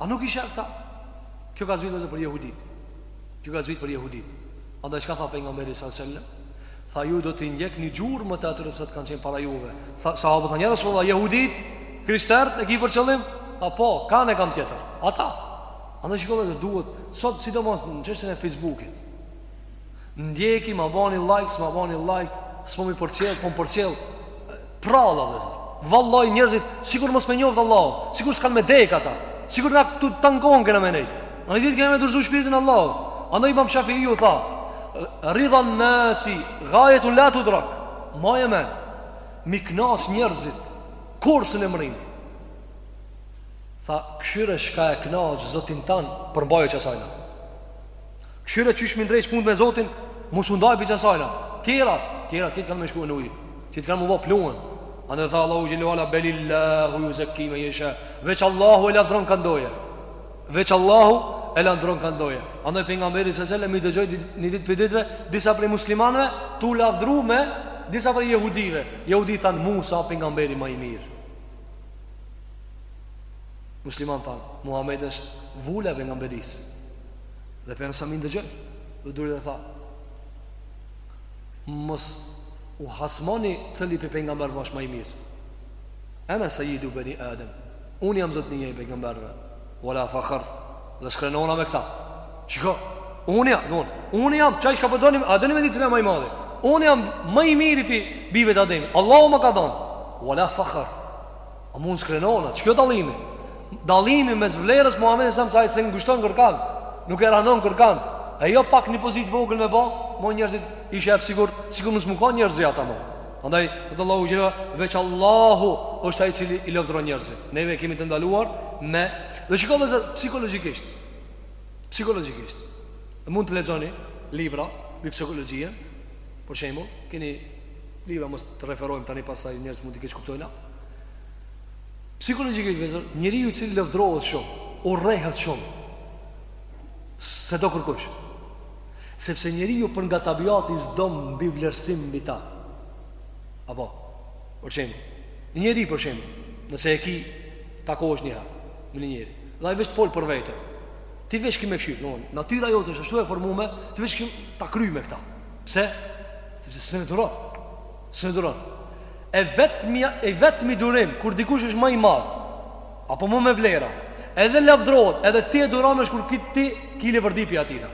A nuk i sheh këta? Kjo ka zbritur edhe për jehudit. Kjo ka zbritur për jehudit. Andaj çka tha pejgamberi sa selam? Tha ju do të ndjekni gjurmët e atyre që kanë qenë para juve. Tha sahabët thanë ja Resulullah jehudit, krishterët e ki për qëllim? Tha po, kan e kam tjetër. Ata. Andaj shikojmë se duhet sot sidomos në çështjen e Facebookit. Ndjeki ma bani like, s'ma bani like, s'po mi përcjell, po më përcjell. Pralla vëllezër. Vallaj njerëzit, sikur mos me njoftë Allah, sikur s'kan me dek ata, sikur na tan kohën kena me nejtë. Ni ditë kena me dorzu shpirtin Allah. Andaj imam Shafiu tha, ridan-nasi gajetun la tudrak, maje n'men, m'i knaq njerëzit, kurrë s'e mrrin. Tha, kshyre çka e knaq Zotin tan, përmbaju qasajna. Kshyre qysh m'i ndreq punët me Zotin Mos u ndaj prej qasajna Tjerat, tjerat krejt kanë me shku n'ujë Krejt kanë m'u bo pluhun Andaj tha Allahu xhel-le ve ala Belil-lahu juzekki men jesha Veç Allahu e lavdron kan do ai Veç Allahu e lavdron kan do ai Andaj pejgamberi sa selem i dëgjoi një ditë prej ditëve Disa prej muslimanve Tu lavdru me Disa prej jehudive Jehudit thanë Musa pejgamberi ma i mirë Muslimant thanë Muhammedi është vulë e pejgamberisë Dhe pejgamberi sa selem i dëgjon Dhe duli dhe tha Mos u hasmoni cili pejgamber është ma i mirë Ene sejjidu beni Adem Unë jam zotni i pejgamberve Ve la fahr Dhe s'krenona me këta Shiko Unë jam, Unë jam Qaj çka përdorim po A doni me ditë cili ma i madh Unë jam më i mirë prej bijve të Ademit Allahu më ka dhonë Ve la fahr Ama s'krenona? Ç'kjo dallimi? Dallimi mes vlerës Muhamedi sa selam s'e ngushton kërkan, nuk e ranon kërkan. E jo pak një pozitë vogël me bë, mo njerëzit i shef sikur, sikur mos me kanë njerëz ata më. Andaj, thotë Allahu xhel-le ve ala veç Allahu është ai i cili i lavdëron njerëzit. Neve kemi të ndaluar me dhe shikoj edhe psikologjikisht. Psikologjikisht. E mund të lexoni libra mbi psikologjinë. Për shembull, keni libra mos të referojmë tani pastaj njerëzit mund të keqkuptojnë. Psikologjikisht vëllezër, njeriu i cili lëvdrohet shumë, urrejhet shumë. S'e do kërkush. Sepse njeriu për nga tabiati s'do mbivlerësim mbi ta. Apo, për shembull, një njeri për shembull, nëse e ki takohesh një herë me një njeri, dhe ai veç fol për vete. Ti veç ki me kshyr, domthon, natyra jote është ashtu e formuar, ti veç ki me ta kry me këta. Pse? Sepse s'e duron. S'e duron. E vetmi e vetmi durim kur dikush është më i madh apo më me vlera, edhe lavdërohet, edhe ti e duron është kur ti ti ki levërdi pi atina.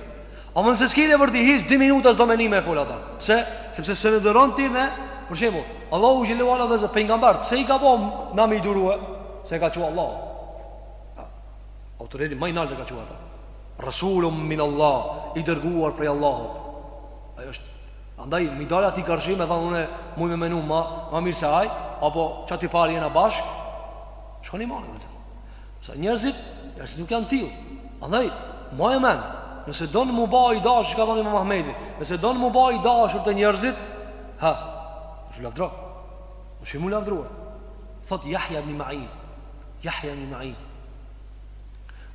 Ama nëse s'ki levërdi hiç 2 minuta s'do me ni me fol ata. Pse? Sepse s'e duron ti me, për shembull, Allahu xhelalu ala dhe pejgamber, pse i ka borxh na me i durue? Se e ka çu Allahu. Autoriteti më i lartë ka çu ata. Rasulun min Allah, i dërguar prej Allahut. Ai është Andaj me i dal atij karshi me than une muj me menu ma ma mirë se ai apo që ti farë jena bashk. S'shkon, more vëllezër. Sa njerëzit, njerëzit nuk janë tillë. Andaj mbaje mend, nëse don m'u ba i dashur çka ka thon imam Ahmedi, nëse don m'u ba i dashur te njerëzit, ha. Hiç m'u lavdru. Hiç m'u lavdru. Thot Yahya ibn Ma'in. Yahya ibn Ma'in.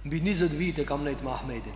Mbi 20 vite kam nejt me Ahmedin.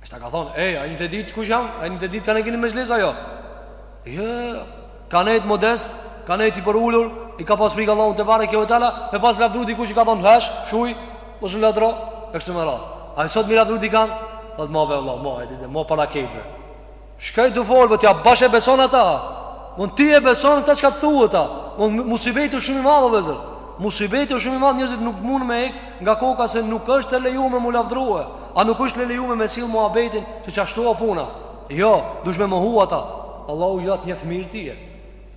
As s'ta ka thonë, ej, a ni të ditë kush jam, a ni të ditë kan e keni me çelësa jo. Jo, ka nejt modest, ka nejt i përulur, i ka pas frikë Allahun tebareke ve teala, me pas lavdru dikush i ka thonë, hesh, shuj, mos më lavdro, e kështu me radhë. A sot me lavdru dikan, thot po vallah, ma e dite, ma para kejtëve. Çka je tu folë, po ti a bash e beson ata Bash ti e beson këtë çka thua ta Mo musibeti është shumë i madhë vëllezër Musibeti është shumë i madhë njërzit nuk mund me ik Nga koka se nuk është e lejume m'u lavdru A nuk është e lejume me sill muhabetin Që qashtu o puna Jo, dush me mohu ata Allahu ta njeh ma mirë ty e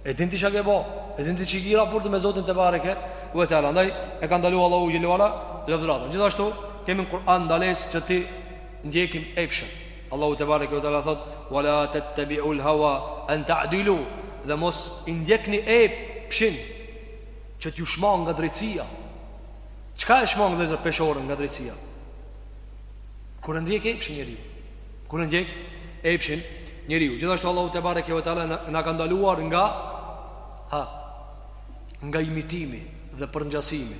E din ti që ke bo E din ti që ki raporti me Zotin tebareke ve teala Ndaj e ka ndalu Allahu xhelle ve ala Lavdrimin Gjithashtu kemi në Kur'an ndales që ta ndjekim epshën Allahu tebareke ve teala thotë, "Wa la tattabi'ul hawa an ta'dilu", dhe mos i ndjekni epshin që t'ju shmangë nga drejtësia. Çka e shmangë vëllezër peshoren nga drejtësia? Kur e ndjek epshin njeriu. Kur e ndjek epshin njeriu. Gjithashtu Allahu tebareke ve teala na ka ndaluar nga ha nga imitimi dhe përngjasimi.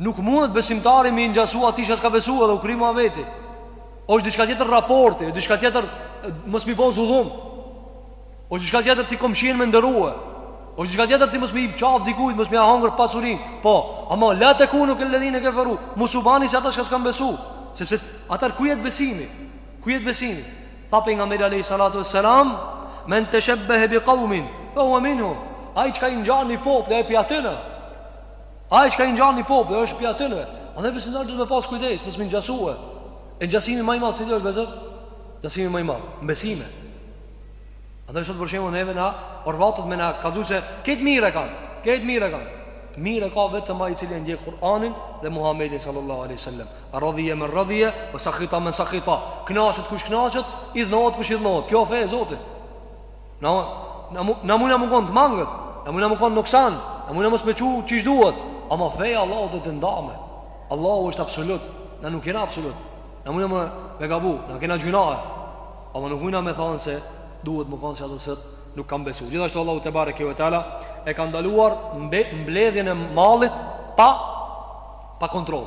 Nuk mundet besimtari me i ngjasu atij që s'ka besu edhe u kry muhabeti. Është diçka tjetër raporti, është diçka tjetër mos mi bë zullum. Është diçka tjetër ti komshin me ndërua. Është diçka tjetër ti mos m'i ra n'qaf dikujt, mos mi ha hangër pasurin. Po, ama la tekunu kel-ledhine keferu, mos u bani si ata që s'kan besu, sepse atëherë ku jet besimi? Ku jet besimi? Tha pejgamberi alayhi salatu wassalam, men tashabbaha biqawmin fa huwa minhum. Ai çka i ngjan një popull, ai pi atyne. Ai çka i ngjan një popull, është pi atyve. Andaj besimtar duhet me pas kujdes, mos me ngjasue. E ngjasimi më i madh cili është vëllezër? Ngjasimi më i madh, n'besime. Andaj sot për shembull neve na orvaten me na kallzu se këtë mirë e kanë, këtë mirë e kanë. Mirë e ka vetëm ai i cili e ndjek Kur'anin dhe Muhamedin sallallahu alaihi wasallam. Radhiya man radhiya wa sakhita man sakhita. Kënaqet kush kënaqet, idhnohet kush idhnohet. Kjo fe e Zotit. Na na mu na mujna me konë të mangët, na mujna me konë noksan, na mujna mos me çu qysh duhet. Ama feja Allahu do të ndame. Allahu është absolut, na nuk jena absolut. Na mujna me me gabu, na kena gjynahe. Ama nuk mujna me thanë se duhet me konë se atë sët nuk kam besu. Gjithashtu Allahu tebareke ve teala e ka ndaluar mbe, mbledhjen e mallit pa, pa kontroll.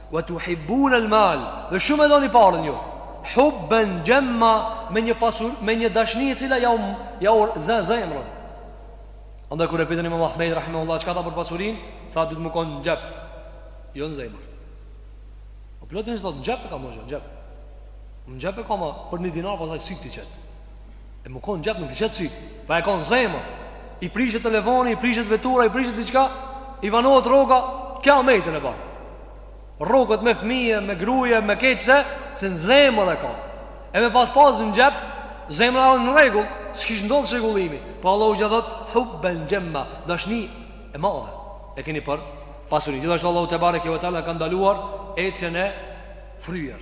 Wa tuhibbun al mal dhe shumë e doni paren ju. Hubban jamma me një pasur me një dashni e cila jau, jau zë zemrën. Andaj kur e pyetën Imam Ahmed rahimahullah çka tha për pasurinë, tha duhet me konë n'xhep. Jo në zemër. O plotin thotë n'xhep e kam n'xhep. Në xhep e ka ama për një dinar pastaj sytë t'i qet. E me konë n'xhep nuk t'i qet sytë Po e ka n'zemër I prishet telefoni, i prishet vetura, i prishet diçka I vanohet rroga Kja me i të në ba Rroket me fmije, me gruje, me krejt pse Se në zemër e ka E me pas pas në xhep Zemra në rregull S'kish ndodhë çrregullimi Por Allahu çka thotë Hubben xhemma Dashni e madhe E keni për pasurinë Gjithashtu Allahu tebareke ve teala Ka ndaluar ecjen e fryrë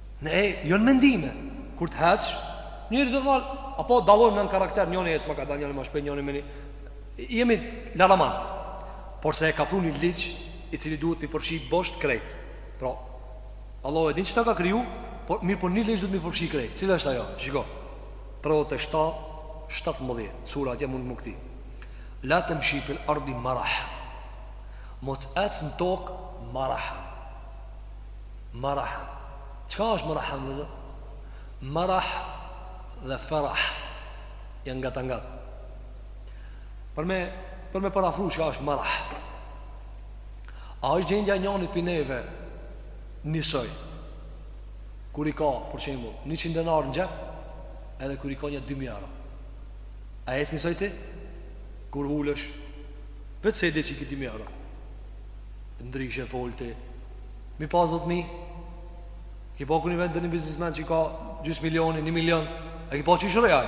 Në e jo në mendime Kur të ecë Njeri normal Apo dallojmë në në karakter Njëri ec më kadalë njëri më shpejt Njëri me një Jemi laraman Por se e ka pru një ligj I cili duhet mi përfshi bash krejt Pra Allahu e din qysh të ka kriju Por mirë po një ligj duhet mi përfshi krejt Cila është ajo Shiko 37 17 Sura atje mund me e gjetë La temshi fil ardi marah Mos ec në tokë marah Marah Çka është marah në dhe Marah dhe ferah Janë ngat e ngat Për me Për me përafru çka është marah A është gjendja e njanit prej neve Nisoj Kur i ka për shembull Njëqind denar në xhep Edhe kur i ka një dy mijë euro A ec njësoj ti Kur ulesh Veç se di që i ke dy mijë euro ndryshe fol ti Me i pas dhetë mijë Ki pa ku një vend një biznismen që ka gjysë milioni, një milion E ki pa qysh shërëja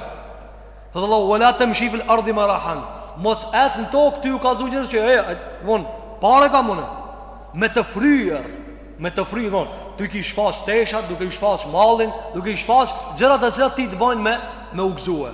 Thotë Allahu, ve la temshi fil ardi marahan Mos ec në tokë tu u kallzu njërë që e, e, mon, pare ka mune Me të fryrë Me të fryrë, mon Duke i shfaq teshat, duke i shfaq mallin Duke i shfaq gjërat të cilat ti të bajnë me, me u gzue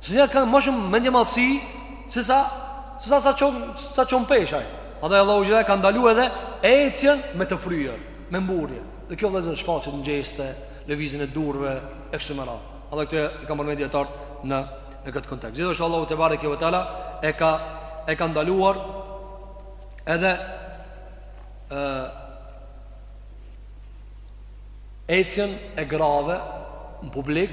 Se njeri ka ma shumë mendjemadhësi Se sa Se sa sa çon, sa çon pesha Edhe Allahu gjitha i ka ndalu edhe Ecjen me të fryrë Me mburrje Dhe kjo vllezër shfaqet në gjeste Lëvizjen e durve E kështu me radhë Edhe këtë e kanë përmend dijetarët në, në këtë kontekst Gjithashtu Allahu tebareke ve teala E ka E ka ndaluar Edhe E Ecjen e grave Në publik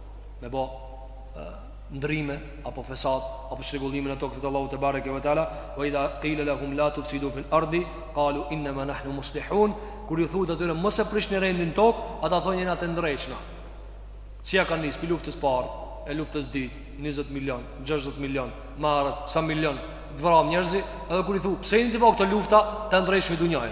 me bo ndrime apo fesad apo çrregullimin në tokë të Allahut te bareke ve teala wa idha qila lahum la tufsidu fil ardi qalu inna ma nahnu muslihun kur ju thuhet atyre mos e prishni rendin në tokë ata thonë jena tu ndreq na si ja kanë nis pi luftës parë e luftës dytë 20 milion 60 milion marrë sa milion të vramë njerëzit edhe kur i thu pse jeni tu bo këto lufta ta ndreqmi dunjan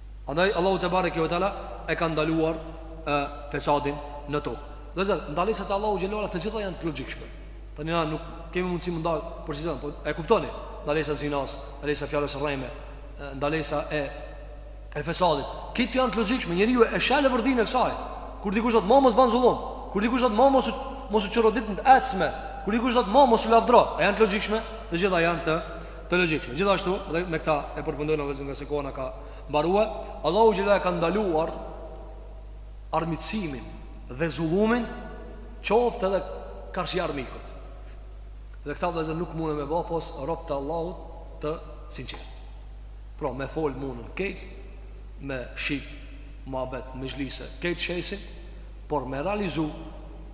Andaj Allahu te bareke ve teala e ka ndaluar e, fesadin në tokë. Dhe ndalesat e Allahut xhelalu të gjitha janë të logjikshme. Tani na nuk kemi mundësi m'u ndal për çdo, po e kuptoni. Ndalesa zinas, ndalesa fjalës rreme, ndalesa e e fesadit. Këto janë të logjikshme, njeriu e sheh vërdin e kësaj. Kur dikush thotë ma, "Mos ban zullum." Kur dikush thotë ma, "Mos mos u çorrodit në të ecme." Kur dikush thotë ma, "Mos u lavdro." A janë të logjikshme? Të gjitha janë të Të logjikshme. Gjithashtu, dhe me këta e përfundojmë vllezën ngase koha na ka mbaruar, Allahu xhela ka ndaluar armiqësinë dhe zullumin qoftë edhe karshi armikut. Dhe këta vllezën nuk mundën me ba pos robt e Allahut të sinqert. Pra me fol mundën krejt, me shit muhabet mexhlise krejt shesin, por me realizu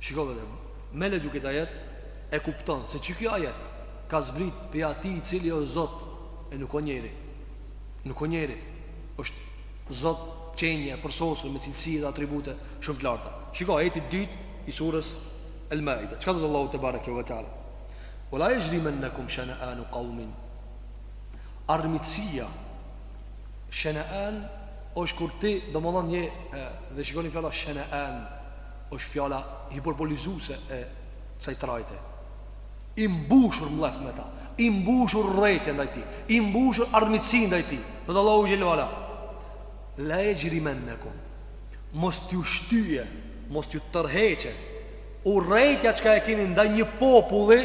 Shiko vetëm, me lexu këtë ajet e kupton se ky ajet ka zbrit pej atij i cili është zot e nuk o njeri. Nuk o njeri, është zot qenie e përsosur me cilësi dhe atribute shumë të larta. Shiko ajeti dytë i surës El Maida. Çka thotë Allahu te bareke ve teala? Wala yajrimannakum shana'anu qawmin. Armiqsia, shana'an, është kur ti, do me thënë një, dhe shikoni fjala shana'an, Është fjala hiperbolizuese e kësaj trajte. I mbushur mllef me ta, i mbushur urrejtje ndaj tij, i mbushur armiqësi ndaj tij. Thot Allahu xhel ve ala: "La yajrimannakum" Mos t'ju shtyje, mos t'ju tërheqe urrejtja çka e keni ndaj një populli.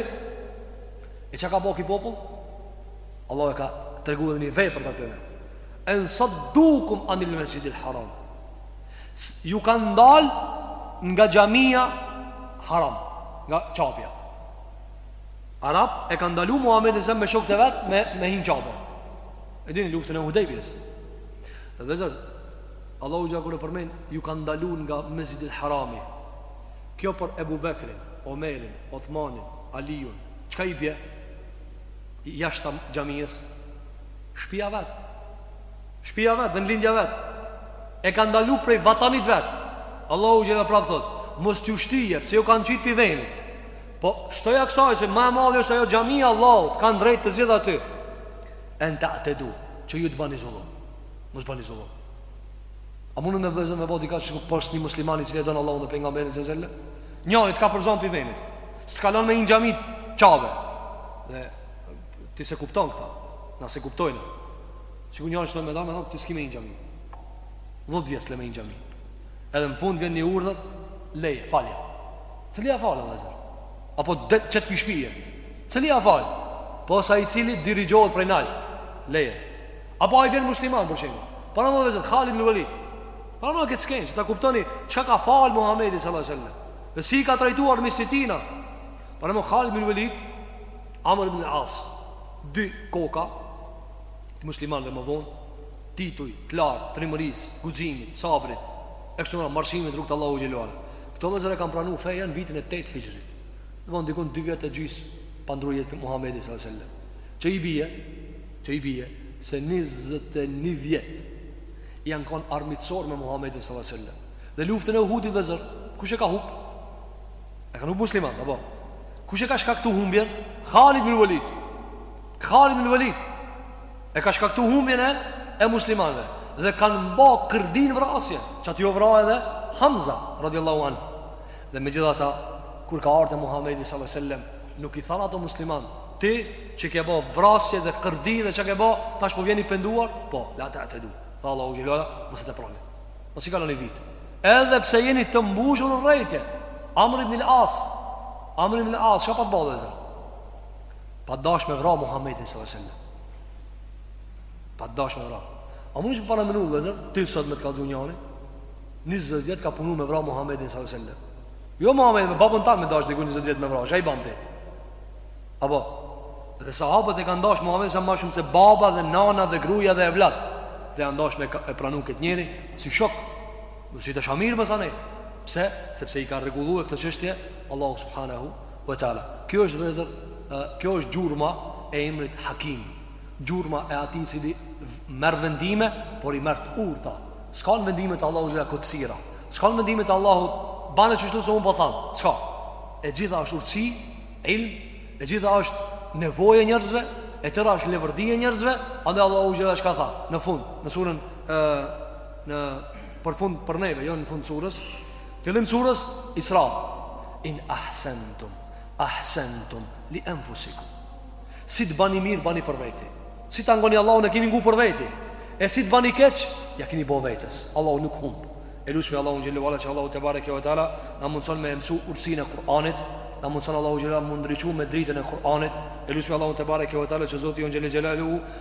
E çka ka bo ky popull? Allahu e ka tregu edhe një vepër të tyne. En saddukum anil masjidil haram. S, ju kanë ndalë nga xhamia haram, nga qabja. Arabt e kanë ndalu Muhamedin a.s. me shokët e vet me me hi n'qabe. E dini luftën e Hudejbis. Veç Allahu xh. kur e përmend ju kanë ndalu nga Mesjidil Harami. Kjo për Ebu Bekrin, Omerin, Othmanin, Aliun, çka i bje? Ja është xhamia si shpia e vet. Shpija vet, vendlindja vet e ka ndalu prej vatanit vet. Allahu xhela prap thot, mos tju shtyje, pse ju kan qit pi venit. Po shtoja ksaj se ma e madhe është ajo xhamia e Allahut, kan drejt të gjithë aty. En ta'tedu, që ju të bani zullum. Mos bani zullum. A mundën vllezër me bo dikush përpos një muslimani cili e don Allahun dhe pejgamberin s.a.s.? Njani të ka përzon prej venit. S'të ka lon me hi n'xhami, Qabe. Dhe ti s'e kupton këta. Na s'e kuptojmë. Sikur njëri shtoj me ta me thonë, ti s'ki me hi në xhami. Dhet vjet s'le me hi në xhami. Edhe në fund vjen një urdhër, leje, falja. Cili ia falë, vllezër? Apo dhe t'qet pi shpije? Cili ia falë? Pos ai cili dirigjohet prej naltë, leje. Apo ai vjen musliman, për shembull. Parameno vllezër, Khalid ibn Walid. Parameno këtë skenë, që ta kuptoni, çka ka falë Muhammedi s.a.s. Dhe si i ka trajtuar armiqt e tina. Parameno Khalid ibn Walid, Amr ibn As, dy koka, muslimanëve më vonë, tituj të lartë, trimërisë, guximit, sabrit, e kështu me marshimit n'rrugë të Allahut xhelle ve ala. Këta vllezër e kan pranu fejen në vitin e 8 hijrit. Domethon dikun 2 vjet e gjysë pa ndru jetë Muhammedi s.a.s. Që i bije, që i bije, se 21 vjet janë konë armiqsor me Muhammedi s.a.s. Dhe luftën e Uhudit vllezër, kush e ka hupë? E kan hup muslimant, apo? Kush e ka shkaktu humbjen? Khalid ibn Walid. Khalid ibn Walid e ka shkaktuar humbjen e e muslimanëve dhe kanë ba kërdi, vrasje, që aty u vra edhe Hamza radhiyallahu anhu. Dhe megjithatë, kur ka ardh te Muhamedi sallallahu alaihi wasallam, nuk i thanë ato musliman, ti që ke bë vrasje dhe kërdi dhe çka ke bë, tash po vjen i penduar? Po, la ta'tedu. Tha Allahu xhelle ve ala, mos e teproni. Mos i kaloni kufit. Edhe pse jeni të mbushur n'urrejtje. Amr ibn al-As. Amr ibn al-As, çfarë ka bo vllezër? Ka dash me vra Muhammedin s.a.s. Ka dash me vra A munesh me paramenu vllezër Ti sot me të kallzu njani Njizet vjet ka punu me vra Muhammedin s.a.s. Jo Muhammedin me babën tan me dash dikush njizet vjet me vra Çka i ban ti Apo Dhe sahabët e kan dash Muhammedin s.a.s. ma shumë se baba dhe nana dhe gruja dhe evlat Dhe tash me e pranu këtë njeri Si shok Dhe si dashamirë masanej Pse? Sepse i ka rregullu këto çështje Allahu subhanahu Ve teala Kjo është vllezër Kjo është gjurma e emrit Hakim Gjurma e atij cili Merr vendime Por i merr të urta S'ka në vendime të Allahut xhela kotësira S'ka në vendime të Allahut Bane kështu se unë po tham S'ka E gjitha është urtsi Ilm E gjitha është nevojë e njerëzve E tëra është leverdi e njerëzve Andaj Allahu xhela çka tha Në fund Në surën e, Në Për fund për neve Jo në fund t'surës Fillim surës Isra, In ahsentum, ahsentum li enfusikum. Si të bani mirë, bani për veti. Si të ngoni Allahun e kini ngu për veti. E si të bani keq, ja kini bo vetës. Allahu nuk humb. E lusmi Allahun xhelle ve ala që Allahu tebareke ve teala, na mundëson me mësu urtësinë e Kur'anit, na mundëson Allahu xhelle ve ala m'u ndriçu me dritën e Kur'anit, e lusmi Allahun tebareke ve teala që Zoti jonë xhelle xhelaluhu